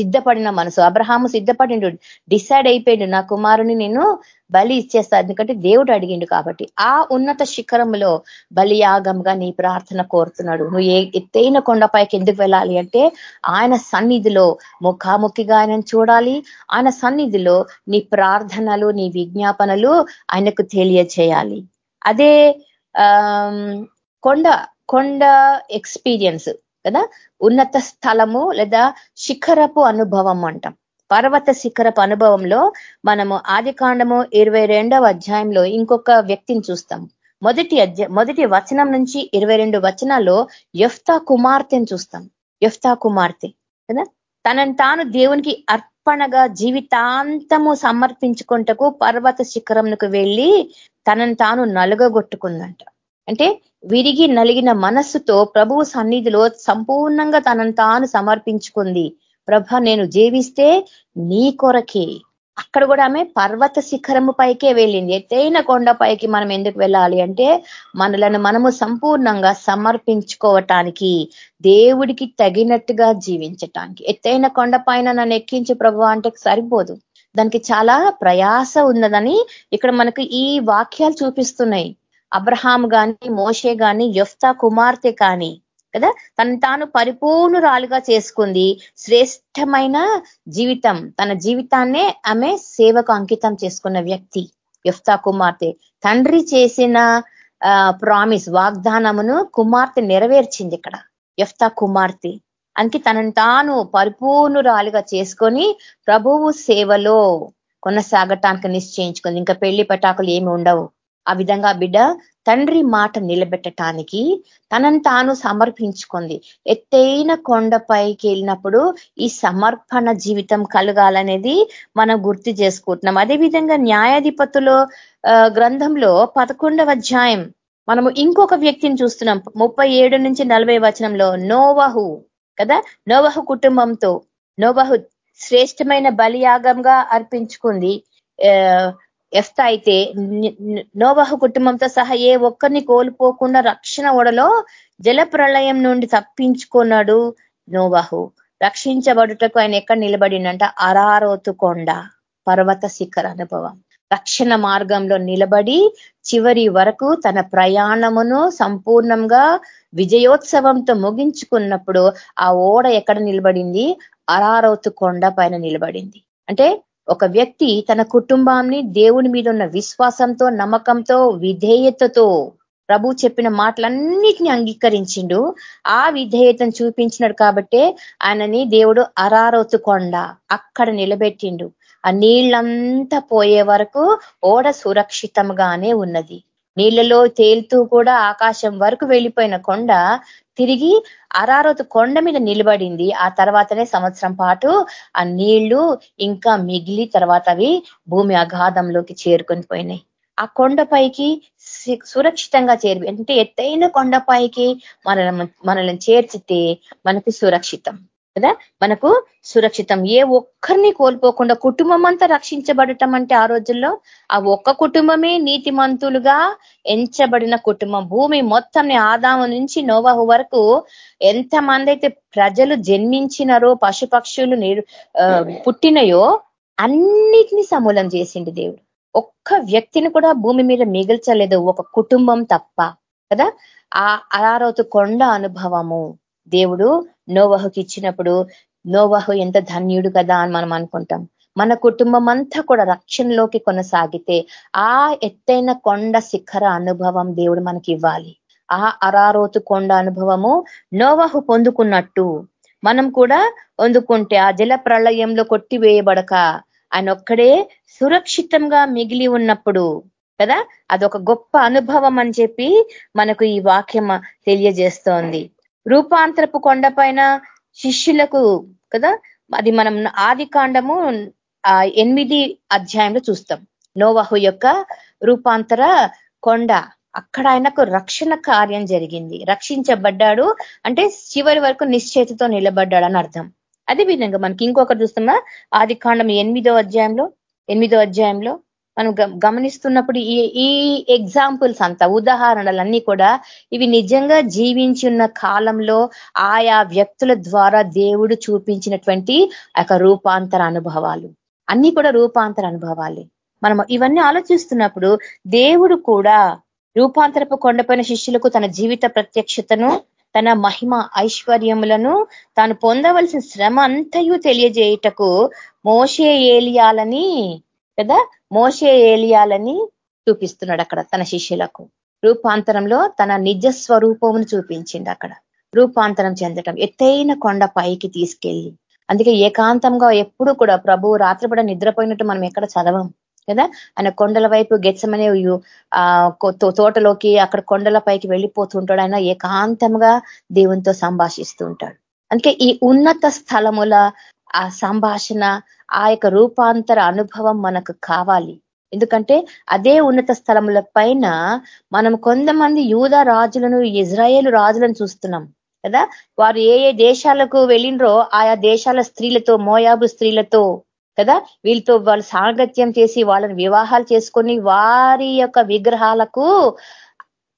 సిద్ధపడిన మనసు. అబ్రహాము సిద్ధపడిండు. డిసైడ్ అయిపోయిండు నా కుమారుని నేను బలి ఇచ్చేస్తా. ఎందుకంటే దేవుడు అడిగిండు కాబట్టి. ఆ ఉన్నత శిఖరంలో బలియాగంగా నీ ప్రార్థన కోరుతున్నాడు. నువ్వు ఏ ఎత్తైన కొండపైకి ఎందుకు వెళ్ళాలి అంటే ఆయన సన్నిధిలో ముఖాముఖిగా ఆయనను చూడాలి. ఆయన సన్నిధిలో నీ ప్రార్థనలు నీ విజ్ఞాపనలు ఆయనకు తెలియచేయాలి. అదే కొండ కొండ ఎక్స్పీరియన్స్ కదా? ఉన్నత స్థలము లేదా శిఖరపు అనుభవం అంటాం. పర్వత శిఖరపు అనుభవంలో మనము ఆది కాండము ఇరవై అధ్యాయంలో ఇంకొక వ్యక్తిని చూస్తాం మొదటి అధ్యాయ మొదటి వచనం నుంచి ఇరవై రెండు వచనాల్లో యఫ్తా కుమార్తెని చూస్తాం యఫ్తా కుమార్తె కదా? తనని తాను దేవునికి అర్పణగా జీవితాంతము సమర్పించుకుంటకు పర్వత శిఖరంకు వెళ్ళి తనని తాను నలుగగొట్టుకుందంట. అంటే విరిగి నలిగిన మనస్సుతో ప్రభువు సన్నిధిలో సంపూర్ణంగా తనను తాను సమర్పించుకుంది. ప్రభ నేను జీవిస్తే నీ కొరకే. అక్కడ కూడా ఆమె పర్వత శిఖరము పైకే వెళ్ళింది. ఎత్తైన కొండ పైకి మనం ఎందుకు వెళ్ళాలి అంటే మనలను మనము సంపూర్ణంగా సమర్పించుకోవటానికి దేవుడికి తగినట్టుగా జీవించటానికి. ఎత్తైన కొండ పైన నన్ను ఎక్కించి ప్రభు అంటే సరిపోదు. దానికి చాలా ప్రయాస ఉన్నదని ఇక్కడ మనకు ఈ వాక్యాలు చూపిస్తున్నాయి. అబ్రహాం గాని మోషే గాని యొఫ్తా కుమార్తె కానీ కదా? తను తాను పరిపూర్ణురాలుగా చేసుకుంది శ్రేష్టమైన జీవితం. తన జీవితాన్నే ఆమె సేవకు అంకితం చేసుకున్న వ్యక్తి యొఫ్తా కుమార్తె. తండ్రి చేసిన ప్రామిస్ వాగ్దానమును కుమార్తె నెరవేర్చింది ఇక్కడ యఫ్తా కుమార్తె. అందుకే తనను తాను పరిపూర్ణురాలుగా చేసుకొని ప్రభువు సేవలో కొనసాగటానికి నిశ్చయించుకుంది. ఇంకా పెళ్ళి పటాకులు ఏమి ఉండవు. ఆ విధంగా బిడ్డ తండ్రి మాట నిలబెట్టటానికి తనను తాను సమర్పించుకుంది. ఎత్తైన కొండపైకి వెళ్ళినప్పుడు ఈ సమర్పణ జీవితం కలగాలనేది మనం గుర్తు చేసుకుంటున్నాం. అదేవిధంగా న్యాయాధిపతులు గ్రంథంలో పదకొండవ అధ్యాయం మనము ఇంకొక వ్యక్తిని చూస్తున్నాం. ముప్పై నుంచి నలభై వచనంలో నోవహు కదా? నోవహు కుటుంబంతో నోవహు శ్రేష్టమైన బలియాగంగా అర్పించుకుంది. ఎస్త అయితే నోబహు కుటుంబంతో సహా ఏ ఒక్కరిని కోల్పోకుండా రక్షణ ఓడలో జల ప్రళయం నుండి తప్పించుకున్నాడు నోబహు రక్షించబడుటకు ఆయన ఎక్కడ నిలబడిందంట అరారోతు కొండ పర్వత శిఖర అనుభవం. రక్షణ మార్గంలో నిలబడి చివరి వరకు తన ప్రయాణమును సంపూర్ణంగా విజయోత్సవంతో ముగించుకున్నప్పుడు ఆ ఓడ ఎక్కడ నిలబడింది? అరారోతు కొండ పైన నిలబడింది. అంటే ఒక వ్యక్తి తన కుటుంబాన్ని దేవుని మీద ఉన్న విశ్వాసంతో నమ్మకంతో విధేయతతో ప్రభు చెప్పిన మాటలన్నిటిని అంగీకరించిండు. ఆ విధేయతను చూపించినాడు కాబట్టే ఆయనని దేవుడు అరారోతుకొండ అక్కడ నిలబెట్టిండు. ఆ నీళ్ళంతా పోయే వరకు ఓడ సురక్షితంగానే ఉన్నది. నీళ్ళలో తేలుతూ కూడా ఆకాశం వరకు వెళ్ళిపోయిన కొండ తిరిగి అరారోతు కొండ మీద నిలబడింది. ఆ తర్వాతనే సంవత్సరం పాటు ఆ నీళ్ళు ఇంకా మిగిలి తర్వాత అవి భూమి అగాధంలోకి చేరుకొని పోయినాయి. ఆ కొండపైకి సురక్షితంగా చేరి అంటే ఎత్తైన కొండపైకి మనల్ని మనల్ని చేర్చితే మనకి సురక్షితం. కదా? మనకు సురక్షితం. ఏ ఒక్కరిని కోల్పోకుండా కుటుంబం అంతా రక్షించబడటం అంటే ఆ రోజుల్లో ఆ ఒక్క కుటుంబమే నీతిమంతులుగా ఎంచబడిన కుటుంబం. భూమి మొత్తం ఆదాము నుంచి నోవాహు వరకు ఎంతమంది అయితే ప్రజలు జన్మించినారో పశుపక్షులు పుట్టినయో అన్నిటినీ సమూలం చేసిండు దేవుడు. ఒక్క వ్యక్తిని కూడా భూమి మీద మిగిల్చలేదు. ఒక కుటుంబం తప్ప. కదా? ఆ అరారోతు కొండ అనుభవము. దేవుడు నోవహుకి ఇచ్చినప్పుడు నోవహు ఎంత ధన్యుడు కదా అని మనం అనుకుంటాం. మన కుటుంబం అంతా కూడా రక్షణలోకి కొనసాగితే ఆ ఎత్తైన కొండ శిఖర అనుభవం దేవుడు మనకి ఇవ్వాలి. ఆ అరారోతు కొండ అనుభవము నోవహు పొందుకున్నట్టు మనం కూడా పొందుకుంటే ఆ జల ప్రళయంలో కొట్టివేయబడక ఆయన ఒక్కడే సురక్షితంగా మిగిలి ఉన్నప్పుడు కదా? అదొక గొప్ప అనుభవం అని చెప్పి మనకు ఈ వాక్యం తెలియజేస్తోంది. రూపాంతరపు కొండపైన శిష్యులకు కదా? అది మనం ఆది కాండము ఎనిమిది అధ్యాయంలో చూస్తాం. నోవహు యొక్క రూపాంతర కొండ. అక్కడ ఆయనకు రక్షణ కార్యం జరిగింది. రక్షించబడ్డాడు అంటే చివరి వరకు నిశ్చేతతో నిలబడ్డాడు అని అర్థం. అదే విధంగా మనకి ఇంకొకటి చూస్తున్నా ఆది కాండం ఎనిమిదో అధ్యాయంలో ఎనిమిదో అధ్యాయంలో. మనం గమనిస్తున్నప్పుడు ఈ ఈ ఎగ్జాంపుల్స్ అంతా ఉదాహరణలన్నీ కూడా ఇవి నిజంగా జీవించి ఉన్న కాలంలో ఆయా వ్యక్తుల ద్వారా దేవుడు చూపించినటువంటి ఒక రూపాంతర అనుభవాలు. అన్ని కూడా రూపాంతర అనుభవాలే. మనం ఇవన్నీ ఆలోచిస్తున్నప్పుడు దేవుడు కూడా రూపాంతరపు కొండపైన శిష్యులకు తన జీవిత ప్రత్యక్షతను తన మహిమ ఐశ్వర్యములను తాను పొందవలసిన శ్రమ అంతయు తెలియజేయుటకు మోసే ఏలియాలని కదా? మోసే ఏలియాలని చూపిస్తున్నాడు అక్కడ తన శిష్యులకు. రూపాంతరంలో తన నిజ స్వరూపమును చూపించింది అక్కడ. రూపాంతరం చెందటం. ఎత్తైన కొండ పైకి తీసుకెళ్ళి. అందుకే ఏకాంతంగా ఎప్పుడు కూడా ప్రభు రాత్రిపడ నిద్రపోయినట్టు మనం ఎక్కడ చదవం కదా? ఆయన కొండల వైపు గెచ్చమనే ఆ తోటలోకి అక్కడ కొండల పైకి వెళ్ళిపోతుంటాడు. ఆయన ఏకాంతంగా దేవునితో సంభాషిస్తూ ఉంటాడు. అందుకే ఈ ఉన్నత స్థలముల ఆ సంభాషణ ఆ యొక్క రూపాంతర అనుభవం మనకు కావాలి. ఎందుకంటే అదే ఉన్నత స్థలముల పైన మనం కొంతమంది యూద రాజులను ఇజ్రాయేల్ రాజులను చూస్తున్నాం కదా? వారు ఏ ఏ దేశాలకు వెళ్ళినరో ఆయా దేశాల స్త్రీలతో మోయాబు స్త్రీలతో కదా? వీళ్ళతో వాళ్ళు సాంగత్యం చేసి వాళ్ళని వివాహాలు చేసుకొని వారి యొక్క విగ్రహాలకు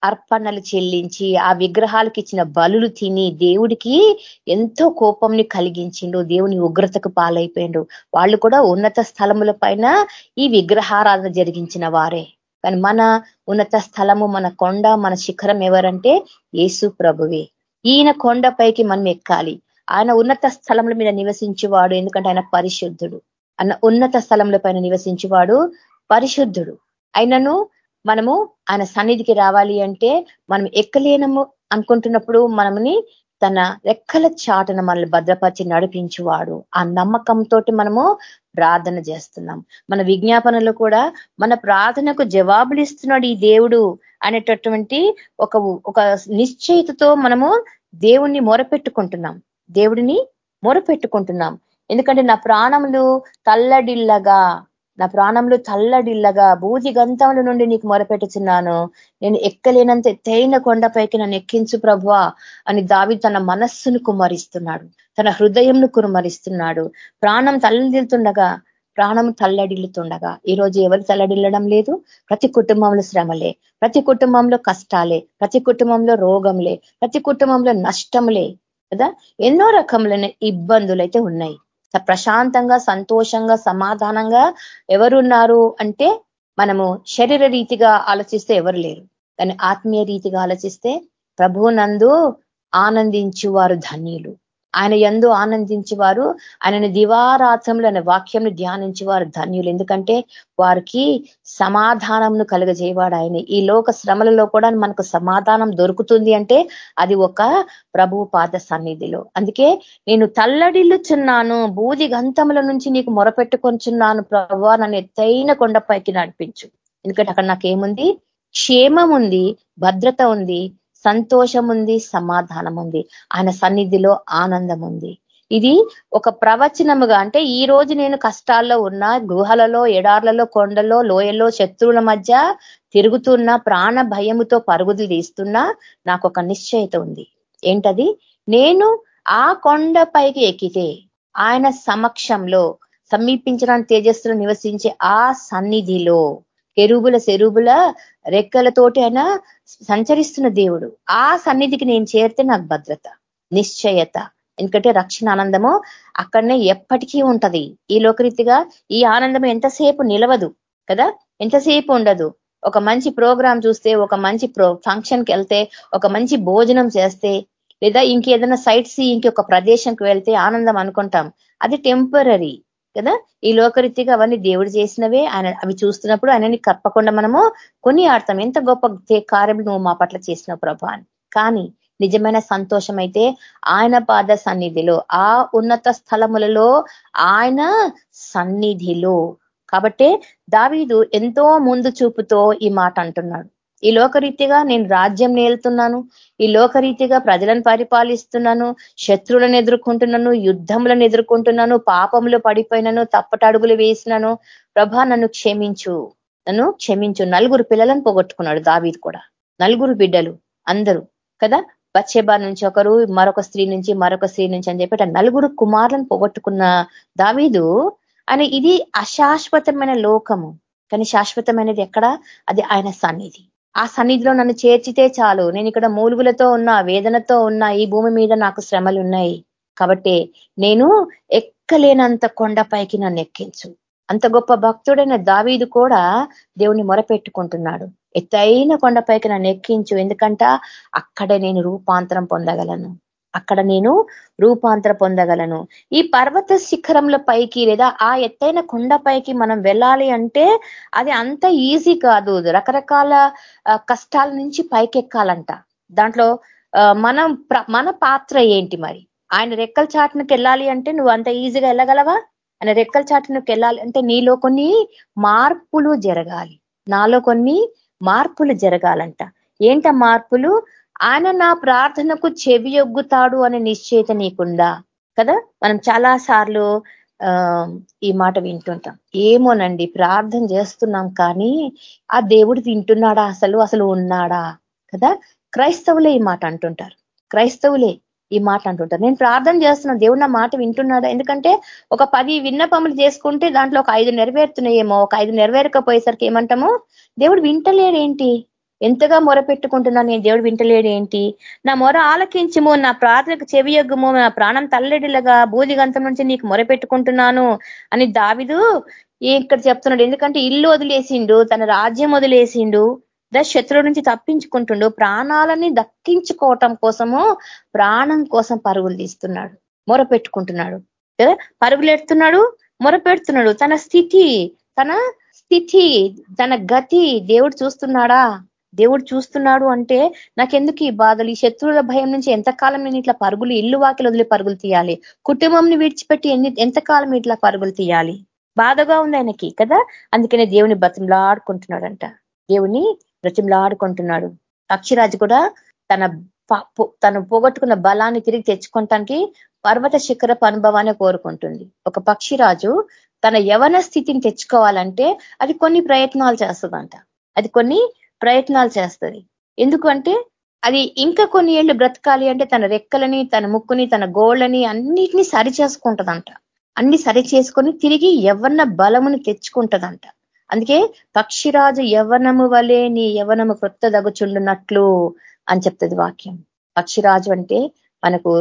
అర్పణలు చెల్లించి ఆ విగ్రహాలకు ఇచ్చిన బలులు తిని దేవుడికి ఎంతో కోపంని కలిగించిండు. దేవుని ఉగ్రతకు పాలైపోయిండు. వాళ్ళు కూడా ఉన్నత స్థలముల పైన ఈ విగ్రహారాధన జరిగించిన వారే. కానీ మన ఉన్నత స్థలము మన కొండ మన శిఖరం ఎవరంటే యేసు ప్రభువే. ఈయన కొండపైకి మనం ఎక్కాలి. ఆయన ఉన్నత స్థలముల మీద నివసించేవాడు ఎందుకంటే ఆయన పరిశుద్ధుడు. అన్న ఉన్నత స్థలముల పైన నివసించేవాడు పరిశుద్ధుడు. అయినను మనము ఆయన సన్నిధికి రావాలి అంటే మనం ఎక్కలేనము అనుకుంటున్నప్పుడు మనముని తన రెక్కల చాటున మనల్ని భద్రపరిచి నడిపించువాడు. ఆ నమ్మకంతో మనము ప్రార్థన చేస్తున్నాం. మన విజ్ఞాపనలో కూడా మన ప్రార్థనకు జవాబులు ఇస్తున్నాడు ఈ దేవుడు అనేటటువంటి ఒక ఒక నిశ్చయితతో మనము దేవుణ్ణి మొరపెట్టుకుంటున్నాం. దేవుడిని మొరపెట్టుకుంటున్నాం. ఎందుకంటే నా ప్రాణములు తల్లడిల్లగా నా ప్రాణంలో చల్లడిల్లగా భూజి గంతముల నుండి నీకు మొరపెట్టుచున్నాను. నేను ఎక్కలేనంత ఎత్తైన కొండపైకి నన్ను ఎక్కించు ప్రభువా అని దావి తన మనస్సును కుమరిస్తున్నాడు తన హృదయంను కుమరిస్తున్నాడు ప్రాణం తల్లడిల్తుండగా ప్రాణం తల్లడిల్లుతుండగా ఈరోజు ఎవరు తల్లడిల్లడం లేదు? ప్రతి కుటుంబంలో శ్రమలే ప్రతి కుటుంబంలో కష్టాలే ప్రతి కుటుంబంలో రోగంలే ప్రతి కుటుంబంలో నష్టంలే కదా? ఎన్నో రకములైన ఇబ్బందులు అయితే ఉన్నాయి. ప్రశాంతంగా సంతోషంగా సమాధానంగా ఎవరున్నారు అంటే మనము శరీర రీతిగా ఆలోచిస్తే ఎవరు లేరు. కానీ ఆత్మీయ రీతిగా ఆలోచిస్తే ప్రభునందు ఆనందించు వారు ధన్యులు. ఆయన ఎందు ఆనందించి వారు ఆయనను దివారాత్రములు అనే వాక్యంను ధ్యానించి వారు ధన్యులు. ఎందుకంటే వారికి సమాధానంను కలుగజేయవాడు ఆయన. ఈ లోక శ్రమలలో కూడా మనకు సమాధానం దొరుకుతుంది అంటే అది ఒక ప్రభు పాద సన్నిధిలో. అందుకే నేను తల్లడిల్లుచున్నాను బూది గంతముల నుంచి నీకు మొరపెట్టుకొంచున్నాను ప్రభు నన్ను ఎత్తైన కొండపైకి నడిపించు. ఎందుకంటే అక్కడ నాకేముంది? క్షేమం ఉంది భద్రత ఉంది సంతోషం ఉంది సమాధానం ఉంది ఆయన సన్నిధిలో ఆనందం ఉంది ఇది ఒక ప్రవచనముగా అంటే ఈ రోజు నేను కష్టాల్లో ఉన్న గుహలలో ఎడార్లలో కొండలో లోయల్లో శత్రువుల మధ్య తిరుగుతున్న ప్రాణ భయముతో పరుగులు తీస్తున్నా నాకు ఒక నిశ్చయిత ఉంది. ఏంటది? నేను ఆ కొండ పైకి ఎక్కితే ఆయన సమక్షంలో సమీపించడానికి తేజస్సులో నివసించే ఆ సన్నిధిలో కెరూబుల సెరూబుల రెక్కలతోటి అయినా సంచరిస్తున్న దేవుడు. ఆ సన్నిధికి నేను చేరితే నాకు భద్రత నిశ్చయత ఎందుకంటే రక్షణ ఆనందము అక్కడనే ఎప్పటికీ ఉంటది. ఈ లోకరీతిగా ఈ ఆనందం ఎంతసేపు నిలవదు కదా? ఎంతసేపు ఉండదు? ఒక మంచి ప్రోగ్రాం చూస్తే ఒక మంచి ప్రో ఫంక్షన్కి వెళ్తే ఒక మంచి భోజనం చేస్తే లేదా ఇంకేదైనా సైట్ సీ ఇంకొక ప్రదేశంకి వెళ్తే ఆనందం అనుకుంటాం. అది టెంపరీ కదా? ఈ లోకరీతిగా అవన్నీ దేవుడు చేసినవే ఆయన అవి చూస్తున్నప్పుడు ఆయనని కప్పకుండా మనము కొని ఆడతాం ఎంత గొప్ప కార్యములు నువ్వు మా పట్ల చేసినావు ప్రభా అని. కానీ నిజమైన సంతోషం అయితే ఆయన పాద సన్నిధిలో ఆ ఉన్నత స్థలములలో ఆయన సన్నిధిలో. కాబట్టే దావీదు ఎంతో ముందు చూపుతో ఈ మాట అంటున్నాడు. ఈ లోకరీతిగా నేను రాజ్యం నేలుతున్నాను ఈ లోకరీతిగా ప్రజలను పరిపాలిస్తున్నాను శత్రువులను ఎదుర్కొంటున్నాను యుద్ధములను ఎదుర్కొంటున్నాను పాపములు పడిపోయినను తప్పటడుగులు వేసినాను. ప్రభా నన్ను క్షమించు. నన్ను క్షమించు. నలుగురు పిల్లలను పోగొట్టుకున్నాడు దావీద్ కూడా. నలుగురు బిడ్డలు అందరూ కదా? బచ్చేబా నుంచి ఒకరు మరొక స్త్రీ నుంచి మరొక స్త్రీ నుంచి అని చెప్పి నలుగురు కుమారులను పోగొట్టుకున్న దావీదు. అని ఇది అశాశ్వతమైన లోకము. కానీ శాశ్వతమైనది ఎక్కడ? అది ఆయన సన్నిధి. ఆ సన్నిధిలో నన్ను చేర్చితే చాలు. నేను ఇక్కడ మూలుగులతో ఉన్నా వేదనతో ఉన్నా ఈ భూమి మీద నాకు శ్రమలు ఉన్నాయి. కాబట్టి నేను ఎక్కలేనంత కొండపైకి నన్ను ఎక్కించు. అంత గొప్ప భక్తుడైన దావీదు కూడా దేవుని మొరపెట్టుకుంటున్నాడు. ఎత్తైన కొండపైకి నన్ను ఎక్కించు ఎందుకంట అక్కడే నేను రూపాంతరం పొందగలను. అక్కడ నేను రూపాంతర పొందగలను. ఈ పర్వత శిఖరంలో పైకి లేదా ఆ ఎత్తైన కొండ పైకి మనం వెళ్ళాలి అంటే అది అంత ఈజీ కాదు. రకరకాల కష్టాల నుంచి పైకెక్కాలంట. దాంట్లో మనం మన పాత్ర ఏంటి మరి? ఆయన రెక్కల చాటునకి వెళ్ళాలి అంటే నువ్వు అంత ఈజీగా వెళ్ళగలవా? ఆయన రెక్కల చాటునకి వెళ్ళాలి అంటే నీలో కొన్ని మార్పులు జరగాలి. నాలో కొన్ని మార్పులు జరగాలంట. ఏంట మార్పులు? ఆయన నా ప్రార్థనకు చెవి ఒగ్గుతాడు అనే నిశ్చయిత నీకుందా? కదా? మనం చాలా సార్లు ఈ మాట వింటుంటాం. ఏమోనండి ప్రార్థన చేస్తున్నాం కానీ ఆ దేవుడు వింటున్నాడా? అసలు అసలు ఉన్నాడా? కదా? క్రైస్తవులే ఈ మాట అంటుంటారు. క్రైస్తవులే ఈ మాట అంటుంటారు. నేను ప్రార్థన చేస్తున్నా దేవుడు నా మాట వింటున్నాడా? ఎందుకంటే ఒక పది విన్నపములు చేసుకుంటే దాంట్లో ఒక ఐదు నెరవేరుతున్నాయేమో. ఒక ఐదు నెరవేరకపోయేసరికి ఏమంటాము? దేవుడు వింటలేడేంటి? ఎంతగా మొరపెట్టుకుంటున్నా నేను దేవుడు వింటలేడు ఏంటి? నా మొర ఆలకించము నా ప్రార్థనకు చెవియొగ్గుము నా ప్రాణం తల్లడిలగా బూదిగంతం నుంచి నీకు మొర పెట్టుకుంటున్నాను అని దావిదు ఇక్కడ చెప్తున్నాడు. ఎందుకంటే ఇల్లు వదిలేసిండు తన రాజ్యం వదిలేసిండు ద శత్రువు నుంచి తప్పించుకుంటుండు ప్రాణాలని దక్కించుకోవటం కోసము ప్రాణం కోసం పరుగులు తీస్తున్నాడు మొర పెట్టుకుంటున్నాడు. కదా? మొర పెడుతున్నాడు. తన స్థితి తన స్థితి తన గతి దేవుడు చూస్తున్నాడా? దేవుడు చూస్తున్నాడు అంటే నాకెందుకు ఈ బాధలు? ఈ శత్రువుల భయం నుంచి ఎంతకాలం నేను ఇట్లా పరుగులు ఇల్లు వాకిలు వదిలి పరుగులు తీయాలి? కుటుంబంని విడిచిపెట్టి ఎన్ని ఎంతకాలం ఇట్లా పరుగులు తీయాలి? బాధగా ఉంది ఆయనకి కదా? అందుకనే దేవుని బ్రతిమలాడుకుంటున్నాడంట. దేవుని బ్రతిమలాడుకుంటున్నాడు. పక్షిరాజు కూడా తన తను పోగొట్టుకున్న బలాన్ని తిరిగి తెచ్చుకోవటానికి పర్వత శిఖరపు అనుభవాన్ని కోరుకుంటుంది. ఒక పక్షిరాజు తన యవన స్థితిని తెచ్చుకోవాలంటే అది కొన్ని ప్రయత్నాలు చేస్తుందంట. అది కొన్ని ప్రయత్నాలు చేస్తుంది. ఎందుకంటే అది ఇంకా కొన్ని ఏళ్ళు బ్రతకాలి అంటే తన రెక్కలని తన ముక్కుని తన గోళ్ళని అన్నిటినీ సరి చేసుకుంటదంట అన్ని సరి చేసుకొని తిరిగి ఎవరిన బలమును తెచ్చుకుంటదంట. అందుకే పక్షిరాజు యవనము వలే నీ యవనము క్రొత్త దగుచుండునట్లు అని చెప్తుంది వాక్యం. పక్షిరాజు అంటే మనకు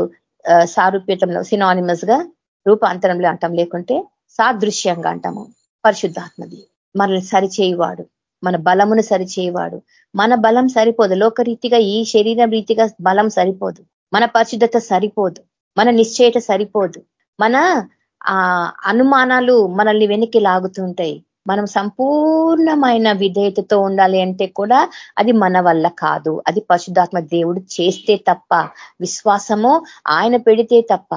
సారూప్యతంలో సినానిమస్గా రూపాంతరంలో అంటాం లేకుంటే సాదృశ్యంగా అంటాము. పరిశుద్ధాత్మది. మనల్ని సరిచేయువాడు. మన బలమును సరిచేయవాడు. మన బలం సరిపోదు. లోకరీతిగా ఈ శరీరం రీతిగా బలం సరిపోదు. మన పరిశుద్ధత సరిపోదు. మన నిశ్చయత సరిపోదు. మన అనుమానాలు మనల్ని వెనక్కి లాగుతుంటాయి. మనం సంపూర్ణమైన విధేయతతో ఉండాలి అంటే కూడా అది మన వల్ల కాదు. అది పరిశుద్ధాత్మ దేవుడు చేస్తే తప్ప విశ్వాసము ఆయన పెడితే తప్ప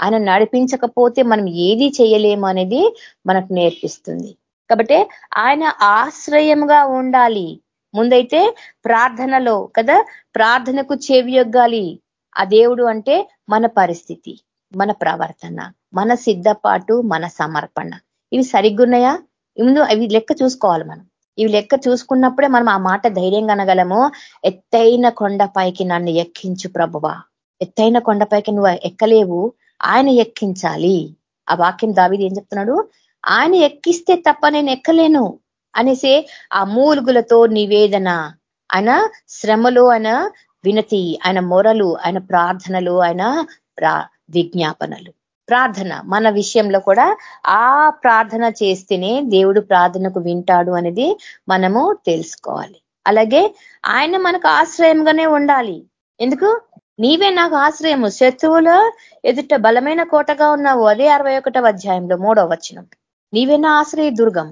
ఆయన నడిపించకపోతే మనం ఏది చేయలేము అనేది మనకు నేర్పిస్తుంది. కాబట్టి ఆయన ఆశ్రయంగా ఉండాలి. ముందైతే ప్రార్థనలో కదా ప్రార్థనకు చెవియొగ్గాలి ఆ దేవుడు అంటే మన పరిస్థితి మన ప్రవర్తన మన సిద్ధపాటు మన సమర్పణ. ఇవి సరిగ్గున్నాయా? ముందు ఇవి లెక్క చూసుకోవాలి మనం. ఇవి లెక్క చూసుకున్నప్పుడే మనం ఆ మాట ధైర్యంగా అనగలము. ఎత్తైన కొండపైకి నన్ను ఎక్కించు ప్రభువా. ఎత్తైన కొండపైకి నువ్వు ఎక్కలేవు. ఆయన ఎక్కించాలి. ఆ వాక్యం దావిది ఏం చెప్తున్నాడు? ఆయన ఎక్కిస్తే తప్ప నేను ఎక్కలేను. అనేసి ఆ మూలుగులతో నివేదన ఆయన శ్రమలు ఆయన వినతి ఆయన మొరలు ఆయన ప్రార్థనలు ఆయన విజ్ఞాపనలు. ప్రార్థన మన విషయంలో కూడా ఆ ప్రార్థన చేస్తేనే దేవుడు ప్రార్థనకు వింటాడు అనేది మనము తెలుసుకోవాలి. అలాగే ఆయన మనకు ఆశ్రయంగానే ఉండాలి. ఎందుకు? నీవే నాకు ఆశ్రయము. శత్రువుల ఎదుట బలమైన కోటగా ఉన్నావు. అదే అరవై అధ్యాయంలో మూడవ వచ్చినప్పుడు నీవే నా ఆశ్రయ దుర్గం.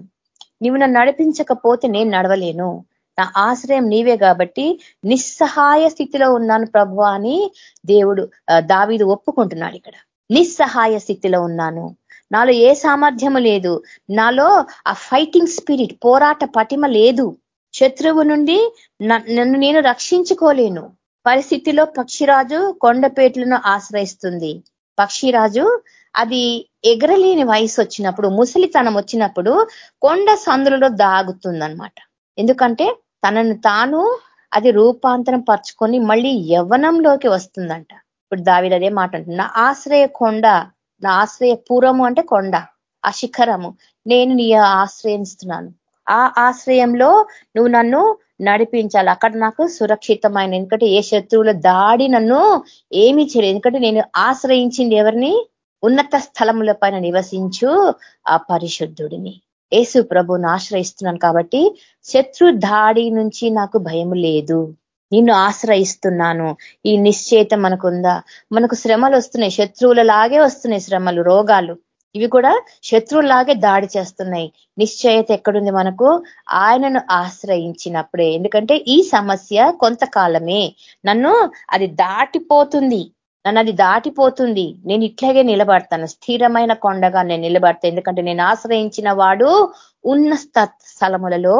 నీవు నన్ను నడిపించకపోతే నేను నడవలేను. నా ఆశ్రయం నీవే కాబట్టి నిస్సహాయ స్థితిలో ఉన్నాను ప్రభు అని దేవుడు దావీదు ఒప్పుకుంటున్నాడు ఇక్కడ. నిస్సహాయ స్థితిలో ఉన్నాను. నాలో ఏ సామర్థ్యము లేదు. నాలో ఆ ఫైటింగ్ స్పిరిట్ పోరాట పటిమ లేదు. శత్రువు నుండి నన్ను నేను రక్షించుకోలేను. పరిస్థితిలో పక్షిరాజు కొండపేట్లను ఆశ్రయిస్తుంది. పక్షిరాజు అది ఎగరలేని వయసు వచ్చినప్పుడు ముసలితనం వచ్చినప్పుడు కొండ సందులలో దాగుతుందనమాట ఎందుకంటే తనను తాను అది రూపాంతరం పరుచుకొని మళ్ళీ యవనంలోకి వస్తుందంట. ఇప్పుడు దావిది అదే మాట నా ఆశ్రయ కొండ నా ఆశ్రయ అంటే కొండ ఆ శిఖరము. నేను నీ ఆశ్రయిస్తున్నాను ఆ ఆశ్రయంలో నువ్వు నన్ను నడిపించాలి. అక్కడ నాకు సురక్షితమైన ఎందుకంటే ఏ శత్రువుల దాడి నన్ను ఏమి చేయలేదు. ఎందుకంటే నేను ఆశ్రయించింది ఎవరిని? ఉన్నత స్థలముల పైన నివసించు ఆ పరిశుద్ధుడిని. యేసు ప్రభును ఆశ్రయిస్తున్నాను కాబట్టి శత్రు దాడి నుంచి నాకు భయం లేదు. నిన్ను ఆశ్రయిస్తున్నాను. ఈ నిశ్చయిత మనకుందా? మనకు శ్రమలు వస్తున్నాయి. శత్రువుల లాగే వస్తున్నాయి శ్రమలు రోగాలు. ఇవి కూడా శత్రువులాగే దాడి చేస్తున్నాయి. నిశ్చయత ఎక్కడుంది మనకు? ఆయనను ఆశ్రయించినప్పుడే. ఎందుకంటే ఈ సమస్య కొంతకాలమే. నన్ను అది దాటిపోతుంది. నన్ను అది దాటిపోతుంది. నేను ఇట్లాగే నిలబడతాను. స్థిరమైన కొండగా నేను నిలబడతాను ఎందుకంటే నేను ఆశ్రయించిన వాడు ఉన్న స్థలములలో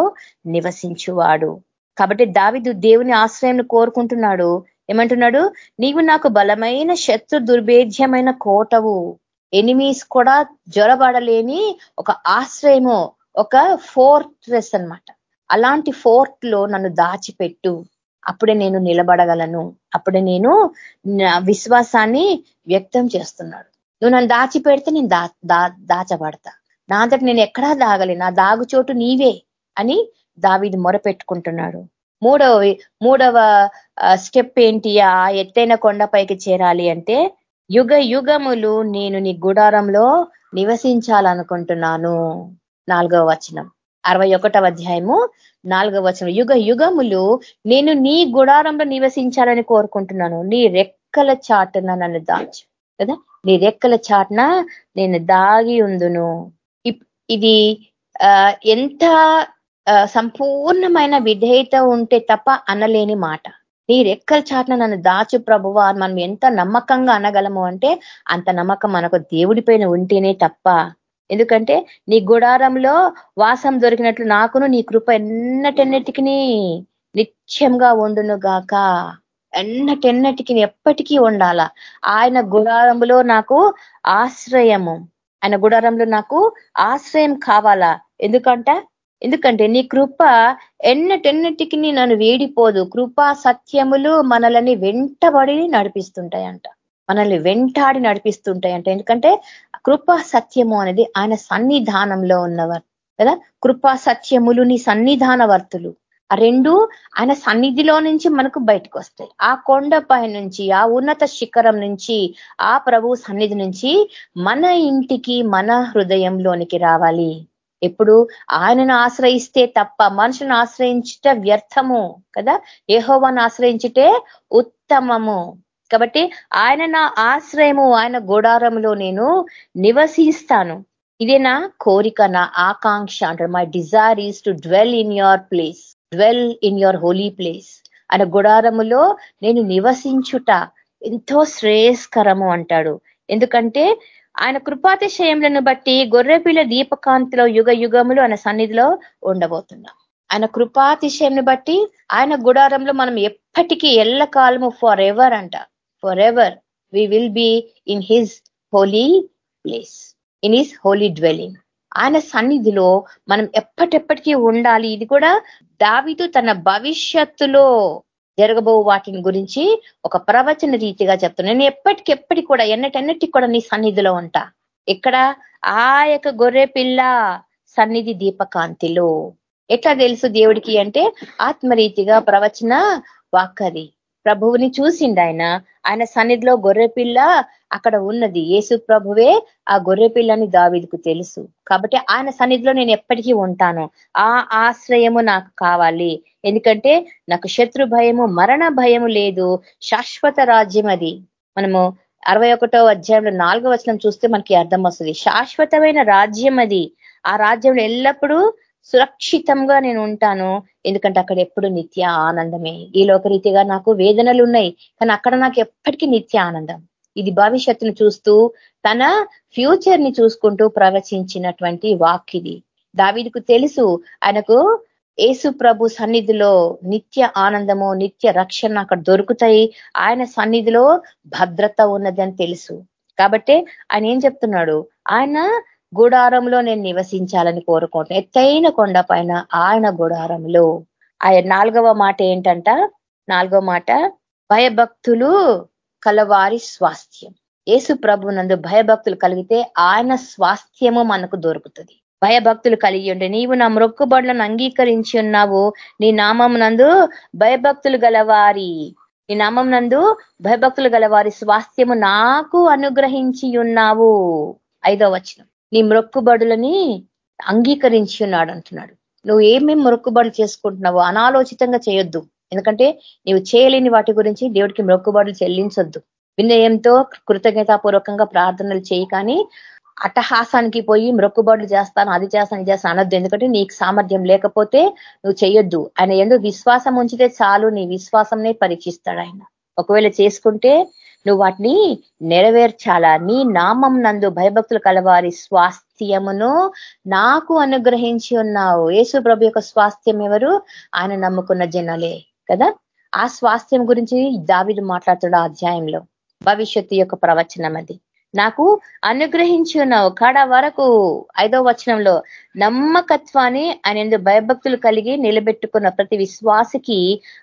నివసించువాడు. కాబట్టి దావిదు దేవుని ఆశ్రయం కోరుకుంటున్నాడు. ఏమంటున్నాడు? నీవు నాకు బలమైన శత్రు దుర్భేద్యమైన కోటవు. ఎనిమీస్ కూడా జ్వరబడలేని ఒక ఆశ్రయము ఒక ఫోర్ట్రెస్ అనమాట అలాంటి ఫోర్ట్లో నన్ను దాచిపెట్టు. అప్పుడే నేను నిలబడగలను. అప్పుడే నేను విశ్వాసాన్ని వ్యక్తం చేస్తున్నాడు. నువ్వు నన్ను దాచిపెడితే నేను దా దాచబడతా. నా అంతటి నేను ఎక్కడా దాగలే. నా దాగు చోటు నీవే అని దావిది మొరపెట్టుకుంటున్నాడు. మూడవ మూడవ స్టెప్ ఏంటి? ఆ ఎత్తైన కొండపైకి చేరాలి అంటే యుగ యుగములు నేను నీ గుడారంలో నివసించాలనుకుంటున్నాను. నాలుగవ వచనం. అరవై ఒకటవ అధ్యాయము నాలుగవ వచనం. యుగ యుగములు నేను నీ గుడారంలో నివసించాలని కోరుకుంటున్నాను. నీ రెక్కల చాటున నన్ను దాచు. కదా? నీ రెక్కల చాటున నేను దాగి ఉందును. ఇది ఎంత సంపూర్ణమైన విధేయత ఉంటే తప్ప అనలేని మాట. నీ రెక్కల చాటున నన్ను దాచు ప్రభువ మనం ఎంత నమ్మకంగా అనగలము అంటే అంత నమ్మకం మనకు దేవుడి పైన ఉంటేనే తప్ప ఎందుకంటే నీ గుడారంలో వాసం దొరికినట్లు నాకును నీ కృప ఎన్నటెన్నటికి నిత్యంగా ఉండును గాక. ఎన్నటెన్నటికి ఎప్పటికీ ఉండాల. ఆయన గుడారంలో నాకు ఆశ్రయము. ఆయన గుడారంలో నాకు ఆశ్రయం కావాలా? ఎందుకంట? ఎందుకంటే నీ కృప ఎన్నటెన్నటికి నన్ను వేడిపోదు. కృపా సత్యములు మనలని వెంటబడి నడిపిస్తుంటాయంట. మనల్ని వెంటాడి నడిపిస్తుంటాయి అంటే. ఎందుకంటే కృపా సత్యము అనేది ఆయన సన్నిధానంలో ఉన్నవారు కదా? కృపా సత్యములు నీ సన్నిధాన వర్తులు ఆ రెండు ఆయన సన్నిధిలో నుంచి మనకు బయటకు వస్తాయి. ఆ కొండపై నుంచి ఆ ఉన్నత శిఖరం నుంచి ఆ ప్రభు సన్నిధి నుంచి మన ఇంటికి మన హృదయంలోనికి రావాలి. ఎప్పుడు? ఆయనను ఆశ్రయిస్తే తప్ప మనుషులను ఆశ్రయించట వ్యర్థము కదా? ఏహోవాను ఆశ్రయించటే ఉత్తమము. కాబట్టి ఆయన నా ఆశ్రయము ఆయన గోడారంలో నేను నివసిస్తాను. ఇదే నా కోరిక నా ఆకాంక్ష అంటారు. My desire is to dwell in your place dwell in your holy place ఆయన గుడారములో నేను నివసించుట ఎంతో శ్రేయస్కరము అంటాడు. ఎందుకంటే ఆయన కృపాతిశయములను బట్టి గొర్రెపిల్ల దీపకాంతిలో యుగ యుగములు ఆయన సన్నిధిలో ఉండబోతున్నాం ఆయన కృపాతిశయంను బట్టి ఆయన గుడారంలో మనం ఎప్పటికీ ఎల్ల కాలము ఫర్ ఎవర్ అంట. For ever we will be in his holy place in his holy dwelling ఆయన సన్నిధిలో మనం ఎప్పటెప్పటికీ ఉండాలి. ఇది కూడా దావిదు తన భవిష్యత్తులో జరగబో వాటిని గురించి ఒక ప్రవచన రీతిగా చెప్తున్నా. నేను ఎప్పటికెప్పటికి కూడా ఎన్నటెన్నటికి కూడా నీ సన్నిధిలో ఉంటా. ఇక్కడ ఆ యొక్క గొర్రె పిల్ల సన్నిధి దీపకాంతిలో. ఎట్లా తెలుసు దేవుడికి అంటే ఆత్మరీతిగా ప్రవచన వాక్కది ప్రభువుని చూసిండు ఆయన ఆయన సన్నిధిలో గొర్రె పిల్ల అక్కడ ఉన్నది. యేసు ప్రభువే ఆ గొర్రె పిల్లని తెలుసు. కాబట్టి ఆయన సన్నిధిలో నేను ఎప్పటికీ ఉంటాను. ఆ ఆశ్రయము నాకు కావాలి. ఎందుకంటే నాకు శత్రు భయము మరణ భయము లేదు. శాశ్వత రాజ్యం అది. మనము అరవై ఒకటో అధ్యాయంలో నాలుగో వచనం చూస్తే మనకి అర్థం వస్తుంది. శాశ్వతమైన రాజ్యం అది. ఆ రాజ్యంలో ఎల్లప్పుడూ సురక్షితంగా నేను ఉంటాను. ఎందుకంటే అక్కడ ఎప్పుడు నిత్య ఆనందమే. ఈ లోకరీతిగా నాకు వేదనలు ఉన్నాయి కానీ అక్కడ నాకు ఎప్పటికీ నిత్య ఆనందం. ఇది భవిష్యత్తును చూస్తూ తన ఫ్యూచర్ని చూసుకుంటూ ప్రవచించినటువంటి వాక్ ఇది. దావీదికు తెలుసు ఆయనకు ఏసు ప్రభు సన్నిధిలో నిత్య ఆనందము నిత్య రక్షణ అక్కడ దొరుకుతాయి. ఆయన సన్నిధిలో భద్రత ఉన్నదని తెలుసు. కాబట్టి ఆయన ఏం చెప్తున్నాడు? ఆయన గుడారంలో నేను నివసించాలని కోరుకుంటున్నా. ఎత్తైన కొండ పైన ఆయన గుడారంలో. ఆయన నాలుగవ మాట ఏంటంట? నాలుగవ మాట భయభక్తులు కలవారి స్వాస్థ్యం. ఏసు ప్రభు నందు భయభక్తులు కలిగితే ఆయన స్వాస్థ్యము మనకు దొరుకుతుంది. భయభక్తులు కలిగి ఉండి నీవు నా మొక్కుబడులను అంగీకరించి ఉన్నావు. నీ నామం నందు భయభక్తులు గలవారి. నీ నామం నందు భయభక్తులు గలవారి స్వాస్థ్యము నాకు అనుగ్రహించి ఉన్నావు. ఐదో వచనం. నీ మొక్కుబడులని అంగీకరించి ఉన్నాడు అంటున్నాడు. నువ్వు ఏమేమి మొక్కుబడులు చేసుకుంటున్నావు అనాలోచితంగా చేయొద్దు. ఎందుకంటే నీవు చేయలేని వాటి గురించి దేవుడికి మొక్కుబడులు చెల్లించొద్దు. వినయంతో కృతజ్ఞతాపూర్వకంగా ప్రార్థనలు చేయి కానీ అట్టహాసానికి పోయి మొక్కుబడులు చేస్తాను అది చేస్తాను ఇది చేస్తాను అనొద్దు. ఎందుకంటే నీకు సామర్థ్యం లేకపోతే నువ్వు చేయొద్దు. ఆయన ఎందుకు విశ్వాసం ఉంచితే చాలు నీ విశ్వాసంనే పరీక్షిస్తాడు ఆయన. ఒకవేళ చేసుకుంటే నువ్వు వాటిని నెరవేర్చాలా? నీ నామం నందు భయభక్తులు కలవారి స్వాస్థ్యమును నాకు అనుగ్రహించి ఉన్నావు. యేసు ప్రభు యొక్క స్వాస్థ్యం ఎవరు? ఆయన నమ్ముకున్న జనాలే కదా? ఆ స్వాస్థ్యం గురించి దావిడు మాట్లాడుతాడు ఆ అధ్యాయంలో. భవిష్యత్తు యొక్క ప్రవచనం అది. నాకు అనుగ్రహించి ఉన్నావు కాడ వరకు ఐదో వచనంలో నమ్మకత్వాన్ని ఆయన ఎందుకు భయభక్తులు కలిగి నిలబెట్టుకున్న ప్రతి విశ్వాసికి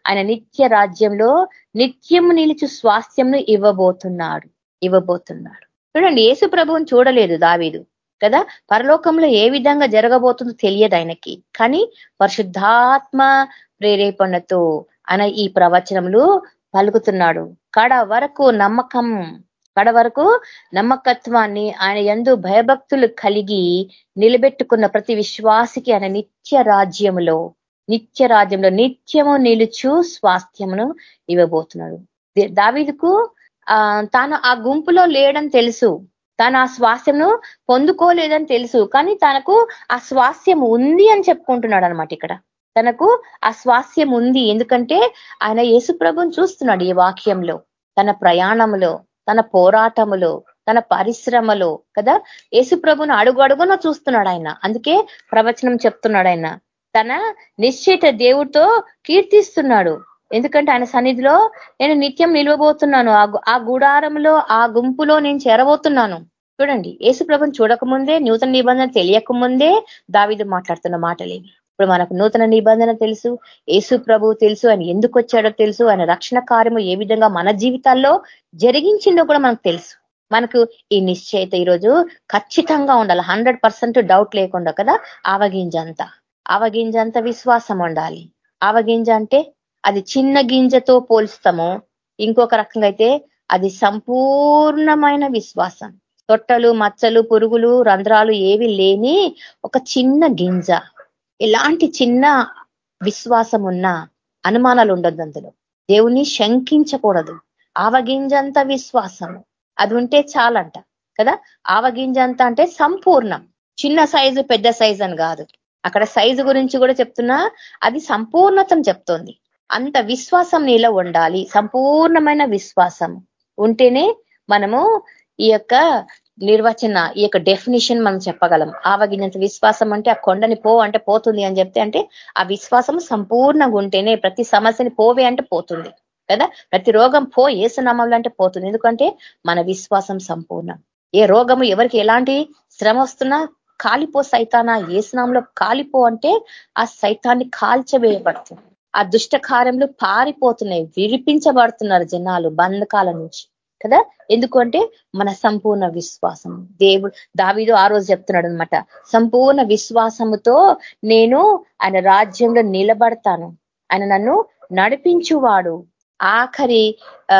ఆయన నిత్య రాజ్యంలో నిత్యము నిలుచు స్వాస్థ్యంను ఇవ్వబోతున్నాడు ఇవ్వబోతున్నాడు. చూడండి యేసు ప్రభువుని చూడలేదు దావీదు కదా? పరలోకంలో ఏ విధంగా జరగబోతుందో తెలియదు ఆయనకి. కానీ పరిశుద్ధాత్మ ప్రేరేపణతో ఆయన ఈ ప్రవచనములు పలుకుతున్నాడు. కడ వరకు నమ్మకం కడ వరకు నమ్మకత్వాన్ని ఆయన ఎందు భయభక్తులు కలిగి నిలబెట్టుకున్న ప్రతి విశ్వాసికి ఆయన నిత్య రాజ్యములో నిత్య రాజ్యంలో నిత్యము నిలుచు స్వాస్థ్యమును ఇవ్వబోతున్నాడు. దావీదుకు ఆ తాను ఆ గుంపులో లేడని తెలుసు. తాను ఆ స్వాస్థ్యంను పొందుకోలేదని తెలుసు. కానీ తనకు ఆ స్వాస్థ్యం ఉంది అని చెప్పుకుంటున్నాడు అనమాట ఇక్కడ. తనకు ఆ స్వాస్థ్యం ఉంది. ఎందుకంటే ఆయన యేసు ప్రభుని చూస్తున్నాడు ఈ వాక్యంలో తన ప్రయాణంలో తన పోరాటములో తన పరిశ్రమలో కదా? యేసు ప్రభును అడుగు అడుగున చూస్తున్నాడు ఆయన. అందుకే ప్రవచనం చెప్తున్నాడు ఆయన. తన నిశ్చిత దేవుడితో కీర్తిస్తున్నాడు. ఎందుకంటే ఆయన సన్నిధిలో నేను నిత్యం నిలవబోతున్నాను. ఆ గుడారంలో ఆ గుంపులో నేను చేరబోతున్నాను. చూడండి యేసు ప్రభుని చూడకముందే నూతన నిబంధన తెలియకముందే దావిదు మాట్లాడుతున్న మాటలేవి. ఇప్పుడు మనకు నూతన నిబంధన తెలుసు యేసు ప్రభు తెలుసు ఆయన ఎందుకు వచ్చాడో తెలుసు ఆయన రక్షణ కార్యము ఏ విధంగా మన జీవితాల్లో జరిగించిందో కూడా మనకు తెలుసు. మనకు ఈ నిశ్చయిత ఈరోజు ఖచ్చితంగా ఉండాలి. హండ్రెడ్ డౌట్ లేకుండా కదా ఆవగింజంత ఆవగింజంత విశ్వాసం ఉండాలి. ఆవగింజ అంటే అది చిన్న గింజతో పోల్స్తాము. ఇంకొక రకంగా అయితే అది సంపూర్ణమైన విశ్వాసం. తొట్టలు మచ్చలు పురుగులు రంధ్రాలు ఏవి లేని ఒక చిన్న గింజ. ఎలాంటి చిన్న విశ్వాసం ఉన్నా అనుమానాలు ఉండద్దు అందులో. దేవుణ్ణి శంకించకూడదు. ఆవగింజంత విశ్వాసము. అది ఉంటే చాలంట కదా? ఆవగింజంత అంటే సంపూర్ణం. చిన్న సైజు పెద్ద సైజు అని కాదు. అక్కడ సైజు గురించి కూడా చెప్తున్నా అది సంపూర్ణతం చెప్తోంది. అంత విశ్వాసం నీలో ఉండాలి. సంపూర్ణమైన విశ్వాసం ఉంటేనే మనము ఈ యొక్క నిర్వచన ఈ యొక్క డెఫినిషన్ మనం చెప్పగలం. ఆవగినంత విశ్వాసం అంటే ఆ కొండని పో అంటే పోతుంది అని చెప్తే అంటే ఆ విశ్వాసం సంపూర్ణంగా ఉంటేనే ప్రతి సమస్యని పోవే అంటే పోతుంది కదా? ప్రతి రోగం పో ఏసునామంలో అంటే పోతుంది. ఎందుకంటే మన విశ్వాసం సంపూర్ణం. ఏ రోగము ఎవరికి ఎలాంటి శ్రమ వస్తున్నా కాలిపో సైతానా ఏసునామంలో కాలిపో అంటే ఆ సైతాన్ని కాల్చవేయబడుతుంది. ఆ దుష్ట కార్యములు పారిపోతున్నాయి విరిపించబడుతున్నారు జనాలు బంధకాల నుంచి. కదా? ఎందుకంటే మన సంపూర్ణ విశ్వాసం దేవుడు దావీదు ఆ రోజు చెప్తున్నాడు అనమాట సంపూర్ణ విశ్వాసముతో నేను ఆయన రాజ్యంలో నిలబడతాను. ఆయన నన్ను నడిపించువాడు. ఆఖరి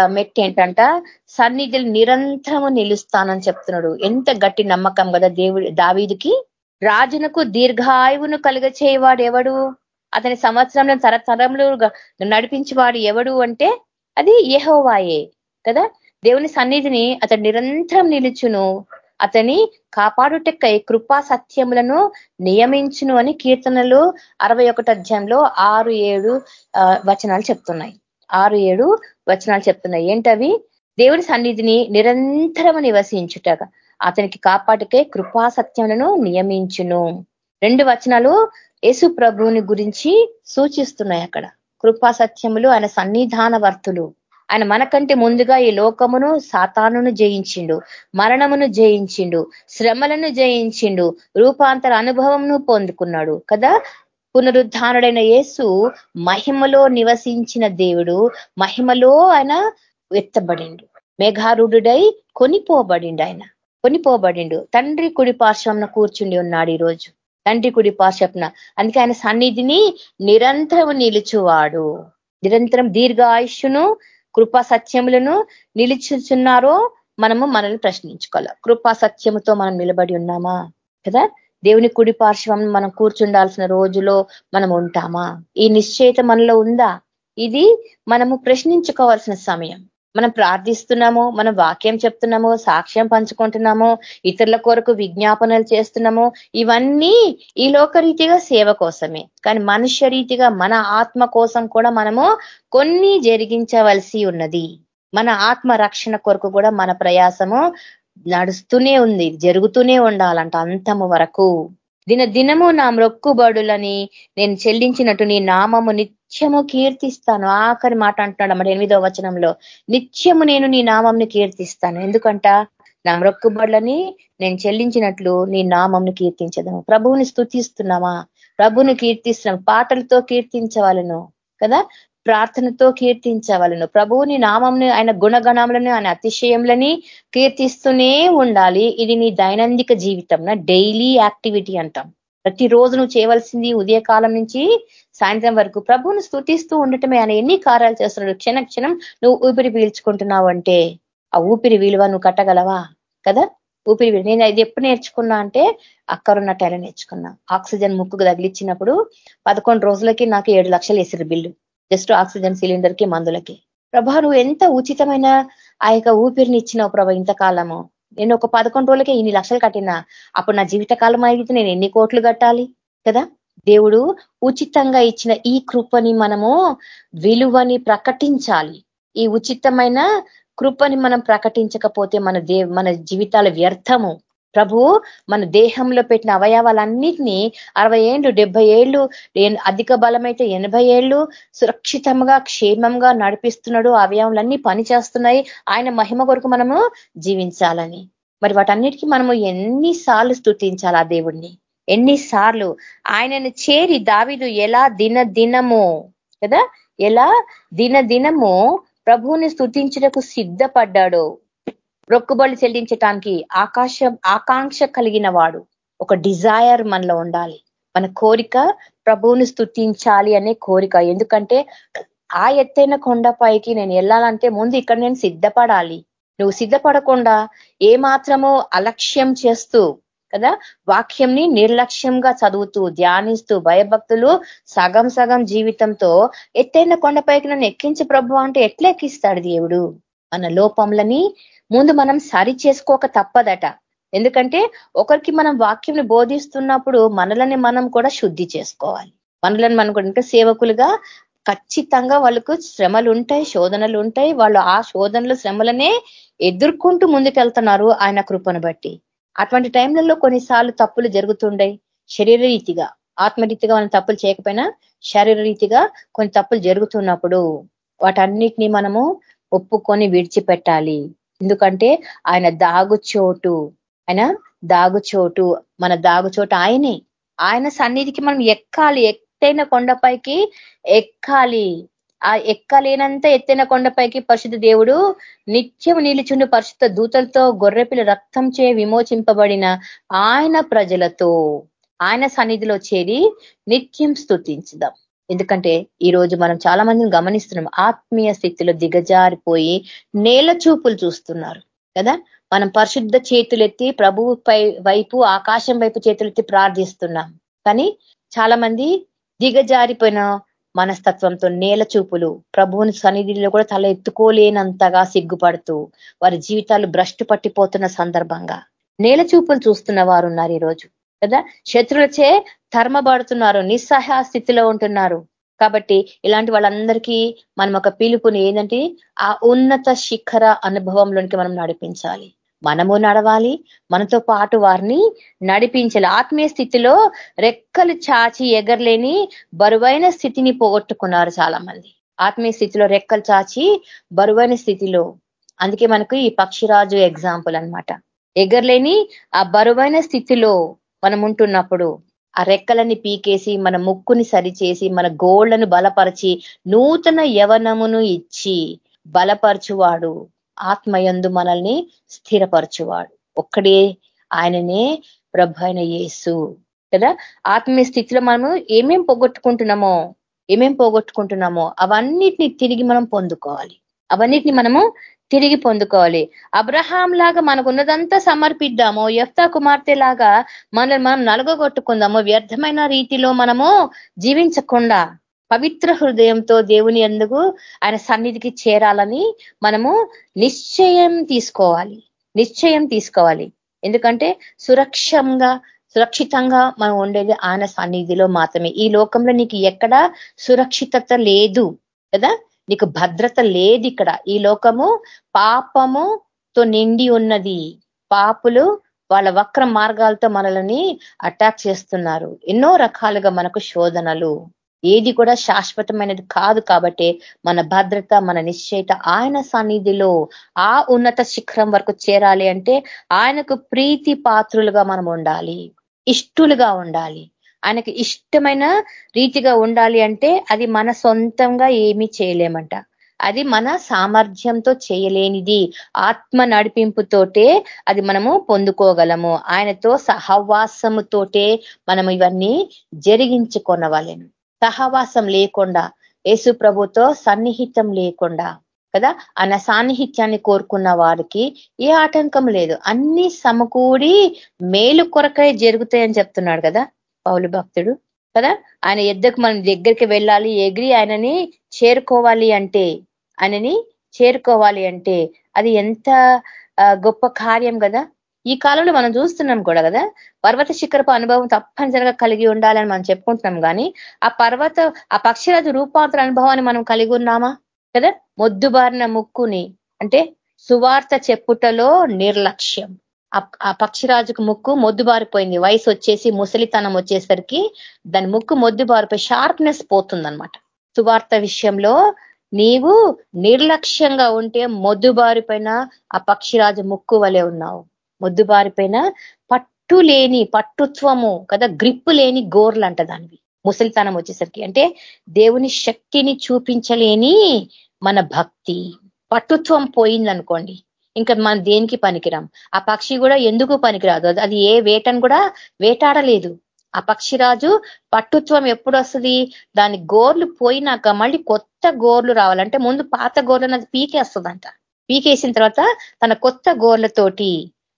మెట్టి ఏంటంట? సన్నిధులు నిరంతరము నిలుస్తానని చెప్తున్నాడు. ఎంత గట్టి నమ్మకం కదా దేవుడు దావీదికి? రాజునకు దీర్ఘాయువును కలుగ చేయవాడు ఎవడు? అతని సంవత్సరంలో తరతరములు నడిపించేవాడు ఎవడు అంటే అది ఏహోవాయే కదా? దేవుని సన్నిధిని అతడు నిరంతరం నిలుచును. అతని కాపాడుటెక్కై కృపా సత్యములను నియమించును అని కీర్తనలు అరవై అధ్యాయంలో ఆరు ఏడు వచనాలు చెప్తున్నాయి. ఆరు ఏడు వచనాలు చెప్తున్నాయి. ఏంటవి? దేవుని సన్నిధిని నిరంతరము నివసించుటగా. అతనికి కాపాటుకే కృపా సత్యములను నియమించును. రెండు వచనాలు యేసు ప్రభువుని గురించి సూచిస్తున్నాయి అక్కడ. కృపా సత్యములు ఆయన సన్నిధాన వర్తులు ఆయన మనకంటే ముందుగా ఈ లోకమును సాతానును జయించిండు మరణమును జయించిండు శ్రమలను జయించిండు రూపాంతర అనుభవంను పొందుకున్నాడు కదా. పునరుద్ధానుడైన యేసు మహిమలో నివసించిన దేవుడు మహిమలో ఆయన ఎత్తబడిండు. మేఘారుడై కొనిపోబడిండు ఆయన కొనిపోబడిండు. తండ్రి కుడి పార్శ్వంన కూర్చుండి ఉన్నాడు ఈరోజు. తండ్రి కుడి పార్శ్వప్న అందుకే ఆయన సన్నిధిని నిరంతరం నిలుచువాడు. నిరంతరం దీర్ఘ ఆయుష్ను కృపా సత్యములను నిలుచుచున్నారో మనము మనల్ని ప్రశ్నించుకోవాలి. కృపా సత్యముతో మనం నిలబడి ఉన్నామా? కదా? దేవుని కుడి పార్శ్వం మనం కూర్చుండాల్సిన రోజులో మనం ఉంటామా? ఈ నిశ్చయిత మనలో ఉందా? ఇది మనము ప్రశ్నించుకోవాల్సిన సమయం. మనం ప్రార్థిస్తున్నాము మనం వాక్యం చెప్తున్నాము సాక్ష్యం పంచుకుంటున్నాము ఇతరుల కొరకు విజ్ఞాపనలు చేస్తున్నాము ఇవన్నీ ఈ లోకరీతిగా సేవ కోసమే. కానీ మనుష్య రీతిగా మన ఆత్మ కోసం కూడా మనము కొన్ని జరిగించవలసి ఉన్నది. మన ఆత్మ రక్షణ కొరకు కూడా మన ప్రయాసము నడుస్తూనే ఉంది జరుగుతూనే ఉండాలంట అంతము వరకు. దిన దినము నా మొక్కుబడులని నేను చెల్లించినట్టు నీ నామము నిత్యము కీర్తిస్తాను. ఆఖరి మాట అంటున్నాడు అన్నమాట ఎనిమిదో వచనంలో. నిత్యము నేను నీ నామంని కీర్తిస్తాను. ఎందుకంట? నా మొక్కుబడులని నేను చెల్లించినట్లు నీ నామంను కీర్తించదాము. ప్రభువుని స్థుతిస్తున్నామా ప్రభుని కీర్తిస్తున్నాం. పాటలతో కీర్తించవాలను. కదా? ప్రార్థనతో కీర్తించవలను. ప్రభువుని నామంని ఆయన గుణగణములను ఆయన అతిశయములని కీర్తిస్తూనే ఉండాలి. ఇది నీ దైనందిక జీవితం డైలీ యాక్టివిటీ అంటాం. ప్రతిరోజు నువ్వు చేయవలసింది ఉదయకాలం నుంచి సాయంత్రం వరకు ప్రభువును స్థుతిస్తూ ఉండటమే ఆయన ఎన్ని కార్యాలు చేస్తున్నాడు క్షణ క్షణం నువ్వు ఊపిరి పీల్చుకుంటున్నావు అంటే ఆ ఊపిరి విలువ నువ్వు కట్టగలవా? కదా? ఊపిరి నేను ఇది ఎప్పుడు నేర్చుకున్నా అంటే అక్కడున్న టైల నేర్చుకున్నా. ఆక్సిజన్ ముక్కుకు తగిలిచ్చినప్పుడు పదకొండు రోజులకి నాకు ఏడు లక్షలు వేసారు బిల్లు. జస్ట్ ఆక్సిజన్ సిలిండర్కి మందులకి. ప్రభా నువ్వు ఎంత ఉచితమైన ఆ యొక్క ఊపిరిని ఇచ్చినావు ప్రభా ఇంతకాలము? నేను ఒక పదకొండు రోజులకే ఇన్ని లక్షలు కట్టినా. అప్పుడు నా జీవితకాలం అయితే నేను ఎన్ని కోట్లు కట్టాలి? కదా? దేవుడు ఉచితంగా ఇచ్చిన ఈ కృపని మనము విలువని ప్రకటించాలి. ఈ ఉచితమైన కృపని మనం ప్రకటించకపోతే మన దే మన జీవితాల వ్యర్థము. ప్రభు మన దేహంలో పెట్టిన అవయవాలన్నిటినీ అరవై ఏళ్ళు డెబ్బై ఏళ్ళు అధిక బలమైతే ఎనభై ఏళ్ళు సురక్షితంగా క్షేమంగా నడిపిస్తున్నాడు. అవయవాలన్నీ పనిచేస్తున్నాయి ఆయన మహిమ కొరకు మనము జీవించాలని. మరి వాటన్నిటికీ మనము ఎన్నిసార్లు స్థుతించాలి ఆ దేవుణ్ణి? ఎన్నిసార్లు? ఆయనను చేరి దావిదు ఎలా దిన దినము కదా? ఎలా దిన దినము ప్రభువుని స్థుతించటకు సిద్ధపడ్డాడు. రొక్కుబళ్ళు చెల్లించటానికి ఆకాశం ఆకాంక్ష కలిగిన వాడు. ఒక డిజైర్ మనలో ఉండాలి. మన కోరిక ప్రభువుని స్థుతించాలి అనే కోరిక. ఎందుకంటే ఆ ఎత్తైన కొండపైకి నేను వెళ్ళాలంటే ముందు ఇక్కడ నేను సిద్ధపడాలి. నువ్వు సిద్ధపడకుండా ఏ మాత్రమో అలక్ష్యం చేస్తూ కదా వాక్యంని నిర్లక్ష్యంగా చదువుతూ ధ్యానిస్తూ భయభక్తులు సగం సగం జీవితంతో ఎత్తైన కొండపైకి నన్ను ఎక్కించి ప్రభు అంటే ఎట్లా ఎక్కిస్తాడు దేవుడు? మన లోపంలని ముందు మనం సరి చేసుకోక తప్పదట. ఎందుకంటే ఒకరికి మనం వాక్యంని బోధిస్తున్నప్పుడు మనలని మనం కూడా శుద్ధి చేసుకోవాలి. మనలను మనం కూడా సేవకులుగా ఖచ్చితంగా వాళ్ళకు శ్రమలు ఉంటాయి శోధనలు ఉంటాయి వాళ్ళు ఆ శోధనలు శ్రమలనే ఎదుర్కొంటూ ముందుకెళ్తున్నారు ఆయన కృపను బట్టి. అటువంటి టైంలలో కొన్నిసార్లు తప్పులు జరుగుతుండయి శరీర రీతిగా ఆత్మరీతిగా మనం తప్పులు చేయకపోయినా శరీర రీతిగా కొన్ని తప్పులు జరుగుతున్నప్పుడు వాటన్నిటినీ మనము ఒప్పుకొని విడిచిపెట్టాలి. ఎందుకంటే ఆయన దాగుచోటు ఆయన దాగుచోటు మన దాగుచోటు ఆయనే. ఆయన సన్నిధికి మనం ఎక్కాలి. ఎత్తైన కొండపైకి ఎక్కాలి. ఆ ఎక్కలేనంత ఎత్తైన కొండపైకి పరిశుద్ధ దేవుడు నిత్యం నిలుచుండి పరిశుద్ధ దూతలతో గొర్రెపిల్ల రక్తం చే విమోచింపబడిన ఆయన ప్రజలతో ఆయన సన్నిధిలో చేరి నిత్యం స్థుతించుదాం ఎందుకంటే ఈ రోజు మనం చాలా మందిని గమనిస్తున్నాం. ఆత్మీయ స్థితిలో దిగజారిపోయి నేల చూపులు చూస్తున్నారు. కదా? మనం పరిశుద్ధ చేతులెత్తి ప్రభువు పై వైపు ఆకాశం వైపు చేతులెత్తి ప్రార్థిస్తున్నాం. కానీ చాలా మంది దిగజారిపోయిన మనస్తత్వంతో నేల చూపులు ప్రభువుని సన్నిధిలో కూడా తల ఎత్తుకోలేనంతగా సిగ్గుపడుతూ వారి జీవితాలు భ్రష్టు పట్టిపోతున్న సందర్భంగా నేల చూపులు చూస్తున్న వారు ఉన్నారు ఈరోజు కదా? శత్రులచే ధర్మబడుతున్నారు నిస్సహాయ స్థితిలో ఉంటున్నారు. కాబట్టి ఇలాంటి వాళ్ళందరికీ మనం ఒక పిలుపుని ఏంటంటే ఆ ఉన్నత శిఖర అనుభవంలోనికి మనం నడిపించాలి. మనము నడవాలి మనతో పాటు వారిని నడిపించాలి. ఆత్మీయ స్థితిలో రెక్కలు చాచి ఎగరలేని బరువైన స్థితిని పోగొట్టుకున్నారు చాలా మంది ఆత్మీయ స్థితిలో రెక్కలు చాచి బరువైన స్థితిలో. అందుకే మనకు ఈ పక్షిరాజు ఎగ్జాంపుల్ అనమాట ఎగరలేని ఆ బరువైన స్థితిలో మనం ఉంటున్నప్పుడు ఆ రెక్కలని పీకేసి మన ముక్కుని సరిచేసి మన గోళ్ళను బలపరిచి నూతన యవనమును ఇచ్చి బలపరచువాడు. ఆత్మయందు మనల్ని స్థిరపరచువాడు. ఒక్కడే ఆయననే ప్రభు అయిన యేసు. కదా? ఆత్మీయ స్థితిలో మనము ఏమేం పోగొట్టుకుంటున్నామో ఏమేం పోగొట్టుకుంటున్నామో అవన్నిటిని తిరిగి మనం పొందుకోవాలి. అవన్నిటిని మనము తిరిగి పొందుకోవాలి. అబ్రహాం లాగా మనకు ఉన్నదంతా సమర్పిద్దాము. ఎఫ్తా కుమార్తె లాగా మనల్ని మనం నలగొట్టుకుందాము వ్యర్థమైన రీతిలో మనము జీవించకుండా పవిత్ర హృదయంతో దేవుని ఎందుకు ఆయన సన్నిధికి చేరాలని మనము నిశ్చయం తీసుకోవాలి. నిశ్చయం తీసుకోవాలి. ఎందుకంటే సురక్షంగా సురక్షితంగా మనం ఉండేది ఆయన సన్నిధిలో మాత్రమే. ఈ లోకంలో నీకు ఎక్కడా సురక్షితత లేదు. కదా? నీకు భద్రత లేదు ఇక్కడ ఈ లోకము పాపముతో నిండి ఉన్నది. పాపులు వాళ్ళ వక్ర మార్గాలతో మనల్ని అటాక్ చేస్తున్నారు. ఎన్నో రకాలుగా మనకు శోధనలు. ఏది కూడా శాశ్వతమైనది కాదు కాబట్టి మన భద్రత మన నిశ్చయిత ఆయన సన్నిధిలో ఆ ఉన్నత శిఖరం వరకు చేరాలి అంటే ఆయనకు ప్రీతి పాత్రులుగా మనం ఉండాలి. ఇష్టులుగా ఉండాలి. ఆయనకి ఇష్టమైన రీతిగా ఉండాలి అంటే అది మన సొంతంగా ఏమీ చేయలేమంట. అది మన సామర్థ్యంతో చేయలేనిది. ఆత్మ నడిపింపుతోటే అది మనము పొందుకోగలము. ఆయనతో సహవాసముతోటే మనం ఇవన్నీ జరిగించుకొనవలేము సహవాసం లేకుండా యేసు ప్రభుతో సన్నిహితం లేకుండా కదా? ఆయన సాన్నిహిత్యాన్ని కోరుకున్న వారికి ఏ ఆటంకం లేదు. అన్ని సమకూడి మేలు కొరకై జరుగుతాయని చెప్తున్నాడు కదా? పౌలు భక్తుడు కదా? ఆయన ఎద్దకు మనం దగ్గరికి వెళ్ళాలి ఎగిరి ఆయనని చేరుకోవాలి అంటే ఆయనని చేరుకోవాలి అంటే అది ఎంత గొప్ప కార్యం కదా? ఈ కాలంలో మనం చూస్తున్నాం కూడా కదా? పర్వత శిఖరపు అనుభవం తప్పనిసరిగా కలిగి ఉండాలని మనం చెప్పుకుంటున్నాం కానీ ఆ పర్వత ఆ పక్షిరాజు రూపాంతర అనుభవాన్ని మనం కలిగి ఉన్నామా కదా? మొద్దుబారిన ముక్కుని అంటే సువార్త చెప్పుటలో నిర్లక్ష్యం. ఆ పక్షిరాజుకు ముక్కు మొద్దుబారిపోయింది. వయసు వచ్చేసి ముసలితనం వచ్చేసరికి దాని ముక్కు మొద్దుబారిపోయి షార్ప్నెస్ పోతుందనమాట సువార్త విషయంలో నీవు నిర్లక్ష్యంగా ఉంటే మొద్దుబారిపోయిన ఆ పక్షిరాజు ముక్కు వలె ఉన్నావు. మొద్దుబారిపోయిన పట్టు లేని పట్టుత్వము కదా గ్రిప్పు లేని గోర్లు అంట దానివి. ముసలితనం వచ్చేసరికి. అంటే దేవుని శక్తిని చూపించలేని మన భక్తి. పట్టుత్వం పోయిందనుకోండి ఇంకా మన దేనికి పనికిరాం? ఆ పక్షి కూడా ఎందుకు పనికిరాదు? అది ఏ వేటను కూడా వేటాడలేదు. ఆ పక్షిరాజు పట్టుత్వం ఎప్పుడు వస్తుంది? దాని గోర్లు పోయినాక మళ్ళీ కొత్త గోర్లు రావాలంటే ముందు పాత గోర్లను అది పీకేస్తుందంట. పీకేసిన తర్వాత తన కొత్త గోర్లతోటి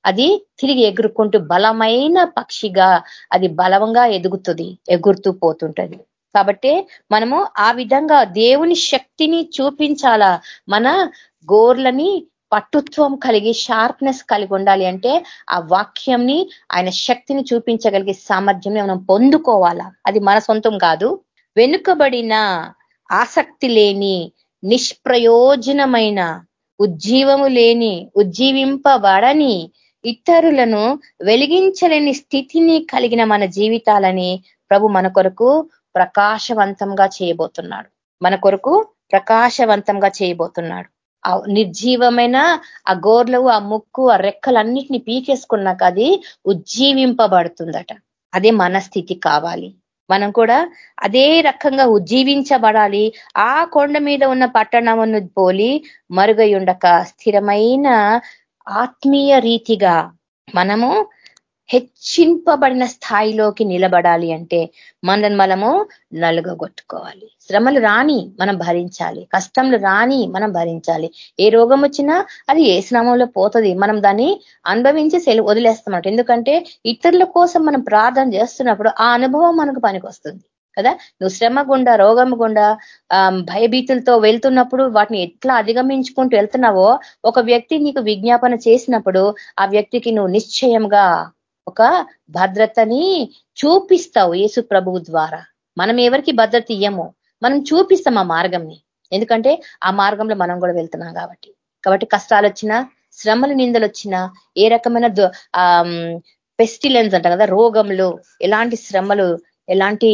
అది తిరిగి ఎగురుకుంటూ బలమైన పక్షిగా అది బలంగా ఎదుగుతుంది ఎగురుతూ పోతుంటది. కాబట్టి మనము ఆ విధంగా దేవుని శక్తిని చూపించాలా? మన గోర్లని పట్టుత్వం కలిగి షార్ప్నెస్ కలిగి ఉండాలి అంటే ఆ వాక్యంని ఆయన శక్తిని చూపించగలిగే సామర్థ్యం మనం పొందుకోవాలా? అది మన సొంతం కాదు. వెనుకబడిన ఆసక్తి లేని నిష్ప్రయోజనమైన ఉజ్జీవము లేని ఉజ్జీవింపబడని ఇతరులను వెలిగించలేని స్థితిని కలిగిన మన జీవితాలని ప్రభు మన కొరకు ప్రకాశవంతంగా చేయబోతున్నాడు. మన కొరకు ప్రకాశవంతంగా చేయబోతున్నాడు. నిర్జీవమైన ఆ గోర్లు ఆ ముక్కు ఆ రెక్కలన్నిటిని పీకేసుకున్నాక అది ఉజ్జీవింపబడుతుందట. అదే మన స్థితి కావాలి. మనం కూడా అదే రకంగా ఉజ్జీవించబడాలి. ఆ కొండ మీద ఉన్న పట్టణమును పోలి మరుగయుండక స్థిరమైన ఆత్మీయ రీతిగా మనము హెచ్చింపబడిన స్థాయిలోకి నిలబడాలి అంటే మనల్ని మనము నలుగగొట్టుకోవాలి. శ్రమలు రాని మనం భరించాలి. కష్టంలు రాని మనం భరించాలి. ఏ రోగం వచ్చినా అది ఏ శ్రమంలో పోతుంది మనం దాన్ని అనుభవించి సెలవు వదిలేస్తామట ఎందుకంటే ఇతరుల కోసం మనం ప్రార్థన చేస్తున్నప్పుడు ఆ అనుభవం మనకు పనికి కదా? నువ్వు శ్రమ గుండా రోగం గుండా భయభీతులతో వెళ్తున్నప్పుడు వాటిని ఎట్లా అధిగమించుకుంటూ వెళ్తున్నావో ఒక వ్యక్తి నీకు విజ్ఞాపన చేసినప్పుడు ఆ వ్యక్తికి నువ్వు నిశ్చయంగా ఒక భద్రతని చూపిస్తావు యేసు ప్రభువు ద్వారా. మనం ఎవరికి భద్రత ఇయ్యము? మనం చూపిస్తాం ఆ మార్గంని. ఎందుకంటే ఆ మార్గంలో మనం కూడా వెళ్తున్నాం కాబట్టి. కాబట్టి కష్టాలు వచ్చినా శ్రమలు నిందలు వచ్చినా ఏ రకమైన పెస్టిలెన్స్ అంట కదా రోగంలో ఎలాంటి శ్రమలు ఎలాంటి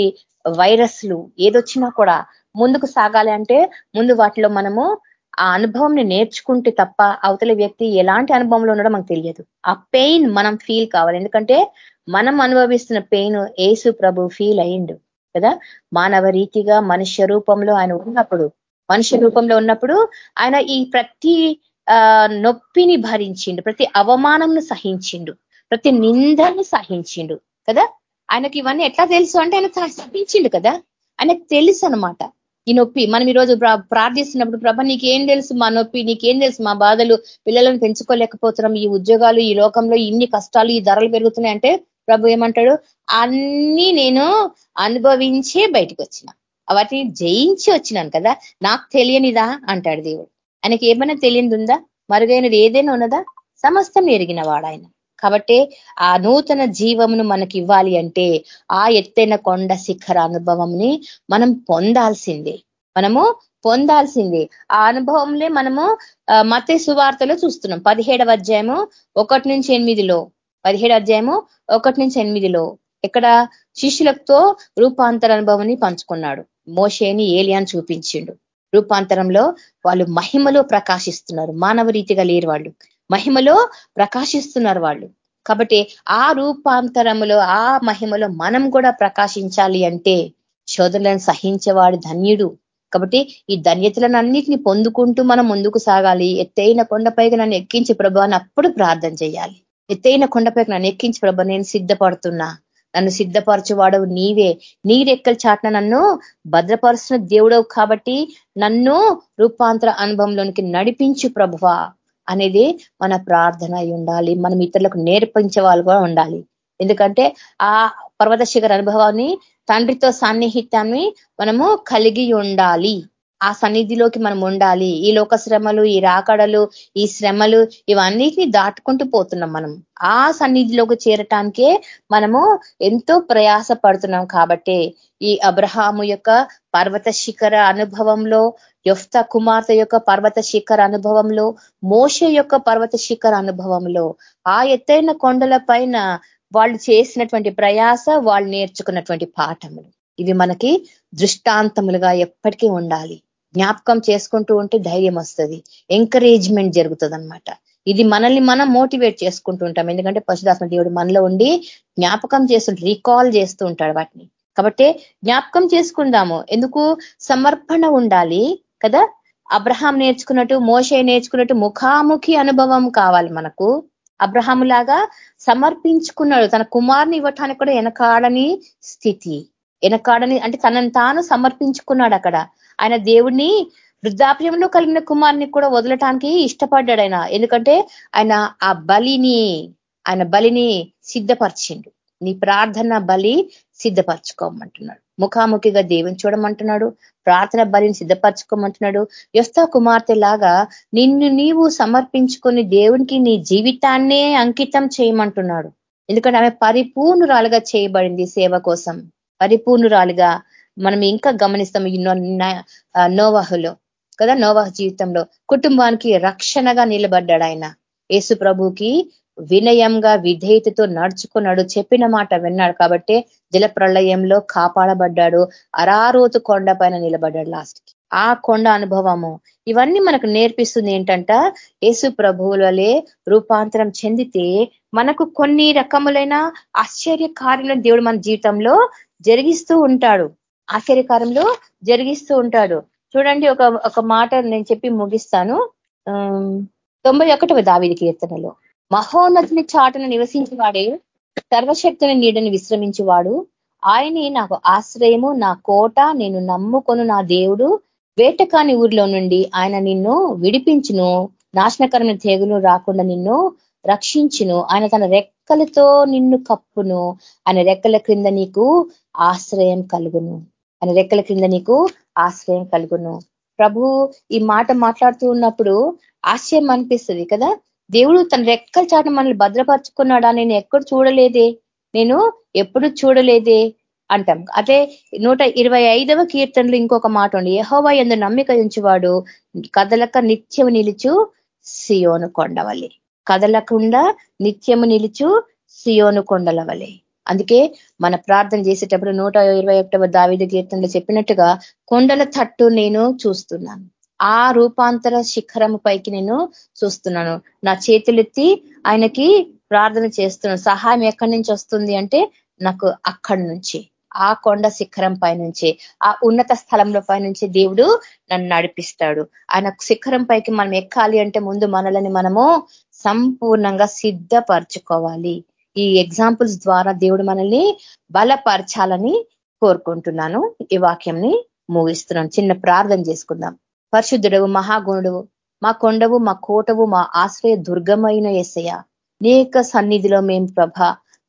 వైరస్లు ఏదొచ్చినా కూడా ముందుకు సాగాలి అంటే ముందు వాటిలో మనము ఆ అనుభవంని నేర్చుకుంటే తప్ప అవతల వ్యక్తి ఎలాంటి అనుభవంలో ఉన్నాడో మనకు తెలియదు. ఆ పెయిన్ మనం ఫీల్ కావాలి. ఎందుకంటే మనం అనుభవిస్తున్న పెయిన్ ఏసు ప్రభు ఫీల్ అయ్యిండు. కదా? మానవ రీతిగా మనుష్య రూపంలో ఆయన ఉన్నప్పుడు మనుష్య రూపంలో ఉన్నప్పుడు ఆయన ఈ ప్రతి నొప్పిని భరించిండు. ప్రతి అవమానంను సహించిండు. ప్రతి నిందను సహించిండు. కదా? ఆయనకి ఇవన్నీ ఎట్లా తెలుసు అంటే ఆయన సహించిండు కదా? ఆయనకు తెలుసు అనమాట ఈ నొప్పి. మనం ఈరోజు ప్రార్థిస్తున్నప్పుడు ప్రభ నీకేం తెలుసు మా నొప్పి నీకేం తెలుసు మా బాధలు? పిల్లలను పెంచుకోలేకపోతున్నాం. ఈ ఉద్యోగాలు ఈ లోకంలో ఇన్ని కష్టాలు ఈ ధరలు పెరుగుతున్నాయి అంటే ప్రభు ఏమంటాడు? అన్ని నేను అనుభవించే బయటకు వచ్చిన వాటిని జయించి వచ్చినాను కదా. నాకు తెలియనిదా? అంటాడు దేవుడు. ఆయనకి ఏమైనా తెలియనిది ఉందా మరుగైనది ఏదైనా ఉన్నదా? సమస్తం ఎరిగిన వాడాయన కాబట్టి ఆ నూతన జీవమును మనకి ఇవ్వాలి అంటే ఆ ఎత్తైన కొండ శిఖర అనుభవంని మనం పొందాల్సిందే. మనము పొందాల్సిందే. ఆ అనుభవంలే మనము మత సువార్తలో చూస్తున్నాం. పదిహేడవ అధ్యాయము ఒకటి నుంచి ఎనిమిదిలో. పదిహేడు అధ్యాయము ఒకటి నుంచి ఎనిమిదిలో. ఇక్కడ శిష్యులతో రూపాంతర అనుభవాన్ని పంచుకున్నాడు. మోషేని ఏలియాని చూపించిండు. రూపాంతరంలో వాళ్ళు మహిమలో ప్రకాశిస్తున్నారు. మానవ రీతిగా లేరు వాళ్ళు. మహిమలో ప్రకాశిస్తున్నారు వాళ్ళు. కాబట్టి ఆ రూపాంతరములో ఆ మహిమలో మనం కూడా ప్రకాశించాలి అంటే శోధనలను సహించేవాడు ధన్యుడు. కాబట్టి ఈ ధన్యతలను అన్నిటిని పొందుకుంటూ మనం ముందుకు సాగాలి. ఎత్తైన కొండపైకి నన్ను ఎక్కించి ప్రభు అని అప్పుడు ప్రార్థన చేయాలి. ఎత్తైన కొండపైకి నన్ను ఎక్కించి ప్రభ నేను సిద్ధపడుతున్నా. నన్ను సిద్ధపరచువాడవు నీవే. నీ రెక్కల చాట్న నన్ను భద్రపరుస్తున్న దేవుడవు కాబట్టి నన్ను రూపాంతర అనుభవంలోనికి నడిపించు ప్రభువా. అనేది మన ప్రార్థన అయి ఉండాలి. మనం ఇతరులకు నేర్పించే వాళ్ళు కూడా ఉండాలి. ఎందుకంటే ఆ పర్వత శిఖర అనుభవాన్ని తండ్రితో సన్నిహితాన్ని మనము కలిగి ఉండాలి. ఆ సన్నిధిలోకి మనం ఉండాలి. ఈ లోక శ్రమలు ఈ రాకడలు ఈ శ్రమలు ఇవన్నిటిని దాటుకుంటూ పోతున్నాం మనం. ఆ సన్నిధిలోకి చేరటానికే మనము ఎంతో ప్రయాస పడుతున్నాం కాబట్టి ఈ అబ్రహాము యొక్క పర్వత శిఖర అనుభవంలో యొఫ్త కుమార్తె యొక్క పర్వత శిఖర అనుభవంలో మోష యొక్క పర్వత శిఖర అనుభవంలో ఆ ఎత్తైన కొండల పైన వాళ్ళు చేసినటువంటి ప్రయాస వాళ్ళు నేర్చుకున్నటువంటి పాఠములు. ఇవి మనకి దృష్టాంతములుగా ఎప్పటికీ ఉండాలి. జ్ఞాపకం చేసుకుంటూ ఉంటే ధైర్యం వస్తుంది. ఎంకరేజ్మెంట్ జరుగుతుంది ఇది మనల్ని మనం మోటివేట్ చేసుకుంటూ ఉంటాం. ఎందుకంటే పశుదాత్మ దేవుడు మనలో ఉండి జ్ఞాపకం చేస్తుంటాడు రీకాల్ చేస్తూ ఉంటాడు వాటిని. కాబట్టి జ్ఞాపకం చేసుకుందాము. ఎందుకు? సమర్పణ ఉండాలి కదా? అబ్రహాం నేర్చుకున్నట్టు మోషే నేర్చుకున్నట్టు ముఖాముఖి అనుభవం కావాలి మనకు. అబ్రహాం లాగా సమర్పించుకున్నాడు. తన కుమార్ని ఇవ్వటానికి కూడా వెనకాడని స్థితి. వెనకాడని అంటే తనను తాను సమర్పించుకున్నాడు అక్కడ. ఆయన దేవుడిని వృద్ధాప్యంలో కలిగిన కుమార్ని కూడా వదలటానికి ఇష్టపడ్డాడు ఆయన. ఎందుకంటే ఆయన ఆ బలిని ఆయన బలిని సిద్ధపరిచిండు. నీ ప్రార్థన బలి సిద్ధపరచుకోమంటున్నాడు. ముఖాముఖిగా దేవుని చూడమంటున్నాడు ప్రార్థన బలిని సిద్ధపరచుకోమంటున్నాడు. యొస్తా కుమార్తె లాగా నిన్ను నీవు సమర్పించుకొని దేవునికి నీ జీవితాన్నే అంకితం చేయమంటున్నాడు. ఎందుకంటే ఆమె పరిపూర్ణురాలుగా చేయబడింది సేవ కోసం. పరిపూర్ణురాలుగా మనం ఇంకా గమనిస్తాం ఈ నోవాహులో. కదా? నోవాహ జీవితంలో. కుటుంబానికి రక్షణగా నిలబడ్డాడు ఆయన. యేసు ప్రభుకి వినయంగా విధేయతతో నడుచుకున్నాడు చెప్పిన మాట విన్నాడు కాబట్టి జల ప్రళయంలో కాపాడబడ్డాడు. అరారోతు కొండ పైన నిలబడ్డాడు లాస్ట్ ఆ కొండ అనుభవము. ఇవన్నీ మనకు నేర్పిస్తుంది ఏంటంట? యేసు ప్రభువులలే రూపాంతరం చెందితే మనకు కొన్ని రకములైన ఆశ్చర్య ఆశ్చర్యకార్యాలను దేవుడు మన జీవితంలో జరిగిస్తూ ఉంటాడు. ఆశ్చర్యకారంలో జరిగిస్తూ ఉంటాడు. చూడండి ఒక ఒక మాట నేను చెప్పి ముగిస్తాను. తొంభై ఒకటవ దావిది కీర్తనలో. మహోన్నతిని చాటున నివసించేవాడే సర్వశక్తిని నీడని విశ్రమించేవాడు. ఆయనే నాకు ఆశ్రయము నా కోట నేను నమ్ముకొను నా దేవుడు. వేటకాని ఊర్లో నుండి ఆయన నిన్ను విడిపించును. నాశనకరమైన తెగులు రాకుండా నిన్ను రక్షించును. ఆయన తన రెక్కలతో నిన్ను కప్పును. ఆయన రెక్కల క్రింద నీకు ఆశ్రయం కలుగును. ఆయన రెక్కల కింద నీకు ఆశ్రయం కలుగును. ప్రభు ఈ మాట మాట్లాడుతూ ఉన్నప్పుడు ఆశ్చర్యం అనిపిస్తుంది కదా? దేవుడు తన రెక్కల చాట మనల్ని భద్రపరుచుకున్నాడా? నేను ఎక్కడ చూడలేదే. నేను ఎప్పుడు చూడలేదే అంటాం. అదే నూట ఇరవై ఐదవ కీర్తనలు ఇంకొక మాట ఉండి యహోవా ఎందు నమ్మిక ఉంచువాడు కదలక నిత్యము నిలుచు సియోను కొండవలే. కదలకుండా నిత్యము నిలుచు సియోను కొండలవలే అందుకే మన ప్రార్థన చేసేటప్పుడు నూట ఇరవై ఒకటవ దావిద కీర్తనలో చెప్పినట్టుగా కొండల తట్టు నేను చూస్తున్నాను. ఆ రూపాంతర శిఖరం పైకి నేను చూస్తున్నాను. నా చేతులెత్తి ఆయనకి ప్రార్థన చేస్తున్నాను. సహాయం ఎక్కడి నుంచి వస్తుంది అంటే నాకు అక్కడి నుంచి ఆ కొండ శిఖరం పైనుంచి ఆ ఉన్నత స్థలంలో పైనుంచి దేవుడు నన్ను నడిపిస్తాడు. ఆయన శిఖరం పైకి మనం ఎక్కాలి అంటే ముందు మనలని మనము సంపూర్ణంగా సిద్ధపరచుకోవాలి. ఈ ఎగ్జాంపుల్స్ ద్వారా దేవుడు మనల్ని బలపరచాలని కోరుకుంటున్నాను. ఈ వాక్యంని ముగిస్తున్నాను. చిన్న ప్రార్థన చేసుకుందాం. పరిశుద్ధుడవు మహాగుణుడు మా కొండవు మా కోటవు మా ఆశ్రయ దుర్గమైన ఎసయ నీ సన్నిధిలో మేము ప్రభ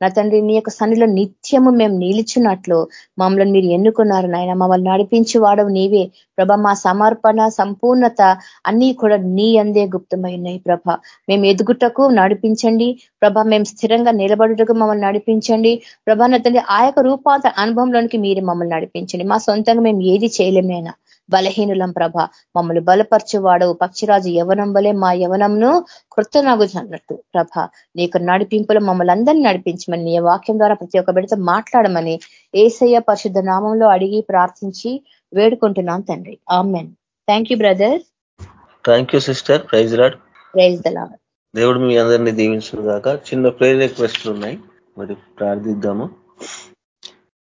నా తండ్రి నీ యొక్క సన్నిలో నిత్యము మేము నిలిచినట్లు మమ్మల్ని మీరు ఎన్నుకున్నారు నాయన. మమ్మల్ని నడిపించి వాడవు నీవే. ప్రభ మా సమర్పణ సంపూర్ణత అన్నీ కూడా నీ అందే గుప్తమైనాయి ప్రభ. మేము ఎదుగుటకు నడిపించండి. ప్రభ మేము స్థిరంగా నిలబడుటకు మమ్మల్ని నడిపించండి. ప్రభ నా తండ్రి ఆ యొక్క రూపాంతర అనుభవంలోనికి మీరు మమ్మల్ని నడిపించండి. మా సొంతంగా మేము ఏది చేయలేమైనా బలహీనులం ప్రభ. మమ్మల్ని బలపరచువాడవు పక్షిరాజు యవనం వలె మా యవనంను కృతనగుతున్నట్టు ప్రభ. నీ యొక్క నడిపింపులు మమ్మల్ని అందరినీ నడిపించమని నీ వాక్యం ద్వారా ప్రతి ఒక్క బిడత మాట్లాడమని ఏసయ్య పరిశుద్ధ నామంలో అడిగి ప్రార్థించి వేడుకుంటున్నాం తండ్రి. Amen thank you brother thank you sister praise praise దేవుడు మీ అందరినీ దీవించిన దాకా చిన్న ప్రేర్ రిక్వెస్ట్లు ఉన్నాయి. మరి ప్రార్థిద్దాము.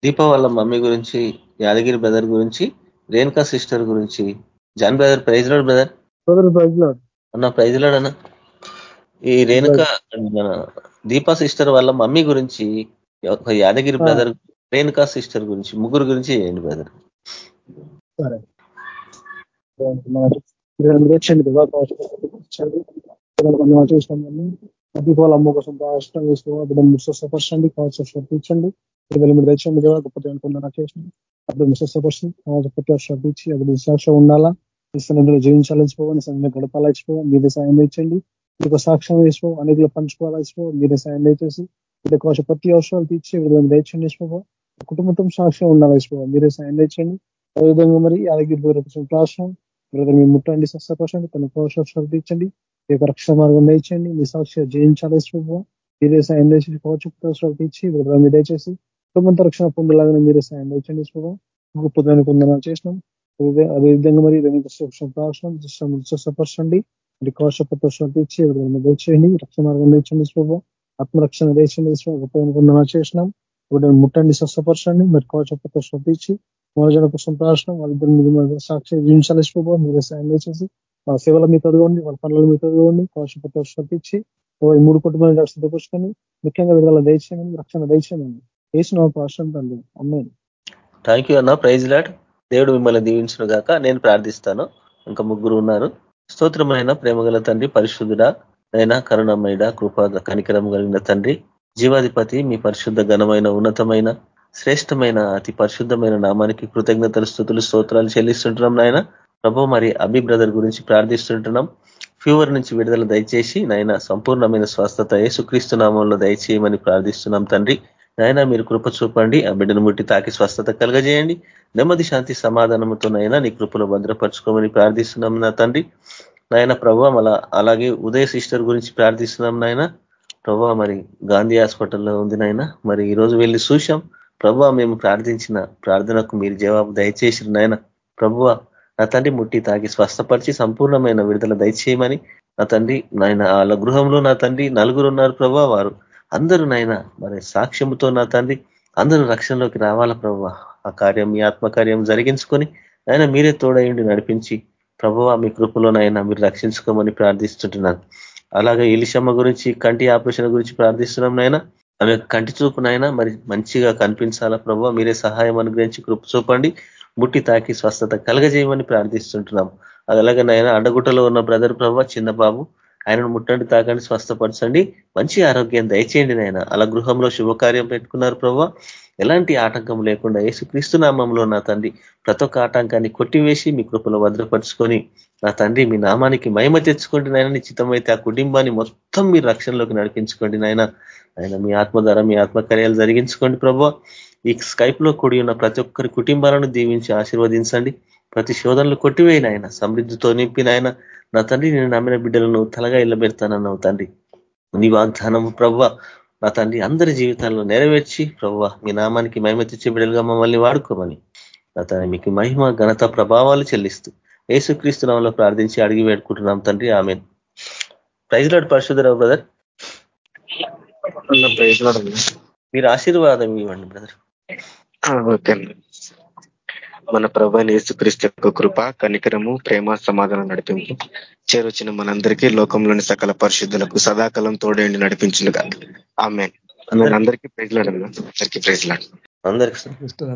దీప వాళ్ళ మమ్మీ గురించి యాదగిరి బ్రదర్ గురించి రేణుకా సిస్టర్ గురించి. John brother praise lord brother. అన్న ప్రైజ్ లాడ్ అన్న. ఈ రేణుక దీపా సిస్టర్ వాళ్ళ మమ్మీ గురించి ఒక యాదగిరి బ్రదర్ రేణుకా సిస్టర్ గురించి ముగ్గురు గురించి చేయండి బ్రదర్. సరే. చేయండి చేసినామని దీపాల అమ్మ కోసం రాష్ట్రం వేసుకోవాలి బిడ్డ స్వస్థపరచండి స్వప్పించండి బిడ్డలు మీరు తెచ్చండి కదా గొప్ప అనుకున్నా చేసిన అప్పుడు స్వస్థపరచండి ప్రతి శ్రద్ధించి అప్పుడు ఉండాలా ఈ సన్నిధిలో జీవించాలిసిపోవాలి సన్నిధిలో గడపాలిసిపో మీరే సాయం తెచ్చండి మీకు సాక్ష్యం వేసిపో అనేకలు పంచుకోవాలిసిపో మీరే సాయం దయచేసి ఇది కోశ ప్రతి అవసరాలు తీర్చి వీళ్ళని దయచండి వేసుకో కుటుంబంతో సాక్ష్యం ఉండాలి మీరే సాయం తెచ్చండి అదేవిధంగా మరి అలాగే రాష్ట్రం బ్రదర్ మీ ముట్టండి స్వస్థపరచండి తన కోశాలు తీర్చండి ఈ యొక్క రక్షణ మార్గం దయచండి మీ సాక్షి జయించాలి మీరే సాయం దయచేసి కోచ తీర్చి బ్రదర్ దయచేసి కుటుంబంతో రక్షణ పొందలాగా మీరే సాయం దయచండి ప్రభావ గొప్పదాన్ని పొందన చేసినాం. అదేవిధంగా మరి ప్రార్థన స్వస్థపరచండి కోశపత్రం తీర్చి దయచేయండి. రక్షణ మార్గం దయచండి ప్రభావ ఆత్మరక్షణ దయచండి గొప్ప పొందన చేసినాం. ఇప్పుడు ముట్టండి స్వస్థపరచండి. మరి కోశపత్రం తీర్చి మోజన కోసం ప్రార్థన వాళ్ళిద్దరు సాక్షి జీవించాలి ప్రభావ మీరే సాయం చేసేసి వాళ్ళ సేవల మీ తొడగండి వాళ్ళ పనుల మీ తొడగండి కోశపత్ర శ్రద్ధించి మూడు కుటుంబాలను తెచ్చుకొని ముఖ్యంగా విడుదల దయచేయమని రక్షణ దయచేయమని వేసిన అవకాశం తండ్రి. అమ్మాయి థ్యాంక్ యూ అన్న. ప్రైజ్ లాడ్ దేవుడు మిమ్మల్ని దీవించిన గాక. నేను ప్రార్థిస్తాను. ఇంకా ముగ్గురు ఉన్నారు. స్తోత్రమైన ప్రేమగల తండ్రి పరిశుద్ధుడ నైనా కరుణమైన కృప కనికరం కలిగిన తండ్రి జీవాధిపతి మీ పరిశుద్ధ ఘనమైన ఉన్నతమైన శ్రేష్టమైన అతి పరిశుద్ధమైన నామానికి కృతజ్ఞతలు స్థుతులు స్తోత్రాలు చెల్లిస్తుంటున్నాం నాయన. ప్రభు మరి అభి బ్రదర్ గురించి ప్రార్థిస్తుంటున్నాం. ఫీవర్ నుంచి విడుదల దయచేసి నాయన సంపూర్ణమైన స్వస్థత ఏసుక్రీస్తు నామంలో దయచేయమని ప్రార్థిస్తున్నాం తండ్రి. నాయన మీరు కృప చూపండి. ఆ బిడ్డను ముట్టి తాకి స్వస్థత కలగజేయండి. నెమ్మది శాంతి సమాధానంతో నైనా నీ కృపలో భద్రపరచుకోమని ప్రార్థిస్తున్నాం నా తండ్రి. నాయన ప్రభావ అలా అలాగే ఉదయ సిస్టర్ గురించి ప్రార్థిస్తున్నాం నాయన. ప్రభావ మరి గాంధీ హాస్పిటల్లో ఉంది నాయన. మరి ఈరోజు వెళ్ళి చూశాం. ప్రభావ మేము ప్రార్థించిన ప్రార్థనకు మీరు జవాబు దయచేసి నాయన. ప్రభువ నా తండ్రి ముట్టి తాకి స్వస్థపరిచి సంపూర్ణమైన విడుదల దయచేయమని నా తండ్రి నాయన వాళ్ళ గృహంలో నా తండ్రి నలుగురు ఉన్నారు ప్రభా. వారు అందరూ నాయన మరి సాక్ష్యముతో నా తండ్రి అందరూ రక్షణలోకి రావాలా ప్రభు ఆ కార్యం మీ ఆత్మకార్యం జరిగించుకొని ఆయన మీరే తోడయండి నడిపించి ప్రభువ మీ కృపలోనైనా మీరు రక్షించుకోమని ప్రార్థిస్తుంటున్నాను. అలాగే ఇలిషమ్మ గురించి కంటి ఆపరేషన్ గురించి ప్రార్థిస్తున్నాం నాయన. ఆమె కంటి చూపునైనా మరి మంచిగా కనిపించాలా ప్రభు మీరే సహాయం అనుగ్రహించి కృప చూపండి. ముట్టి తాకి స్వస్థత కలగజేయమని ప్రార్థిస్తుంటున్నాం. అలాగే నాయన అడ్డగుట్టలో ఉన్న బ్రదర్ ప్రభు చిన్న బాబు ఆయనను ముట్టండి తాకండి స్వస్థపరచండి. మంచి ఆరోగ్యం దయచేయండి నాయన. అలా గృహంలో శుభకార్యం పెట్టుకున్నారు ప్రభావ ఎలాంటి ఆటంకం లేకుండా యేసుక్రీస్తు నామంలో నా తండ్రి ప్రతి ఒక్క ఆటంకాన్ని కొట్టివేసి మీ కృపలో భద్రపరుచుకొని నా తండ్రి మీ నామానికి మహిమ తెచ్చుకోండి నాయన. నిశ్చితమైతే ఆ కుటుంబాన్ని మొత్తం మీ రక్షణలోకి నడిపించుకోండి నాయన. ఆయన మీ ఆత్మ ద్వారా మీ ఆత్మకార్యాలు జరిగించుకోండి ప్రభావ ఈ స్కైప్లో కూడి ఉన్న ప్రతి ఒక్కరి కుటుంబాలను దీవించి ఆశీర్వదించండి. ప్రతి శోధనలు కొట్టివేయన ఆయన సమృద్ధితో నింపిన ఆయన నా తండ్రి నేను నమ్మిన బిడ్డలను తలగా ఇళ్ళబెడతానన్నావు తండ్రి. నీ వాగ్దానం ప్రవ్వ నా తండ్రి అందరి జీవితాల్లో నెరవేర్చి ప్రవ్వ మీ నామానికి మహిమ తెచ్చే బిడ్డలుగా మమ్మల్ని వాడుకోమని. నా తండ్రి మీకు మహిమ ఘనత ప్రభావాలు చెల్లిస్తూ ఏసుక్రీస్తు నామంలో ప్రార్థించి అడిగి వేడుకుంటున్నాం తండ్రి. ఆమె ప్రైజ్ లాడ్ పరిశుధరావు బ్రదర్. మీరు ఆశీర్వాదం ఇవ్వండి బ్రదర్. ఓకే మన ప్రభాని యేసుక్రీస్తు యొక్క కృప కనికరము ప్రేమ సమాధానం నడిపింపు చేరొచ్చిన మనందరికీ లోకంలోని సకల పరిశుద్ధులకు సదాకాలం తోడేండి నడిపించునుగా ఆమె అందరికీ ప్రైజ్ లాడన్నా అందరికీ ప్రైజ్ లాడు. అందరికి సిస్టర్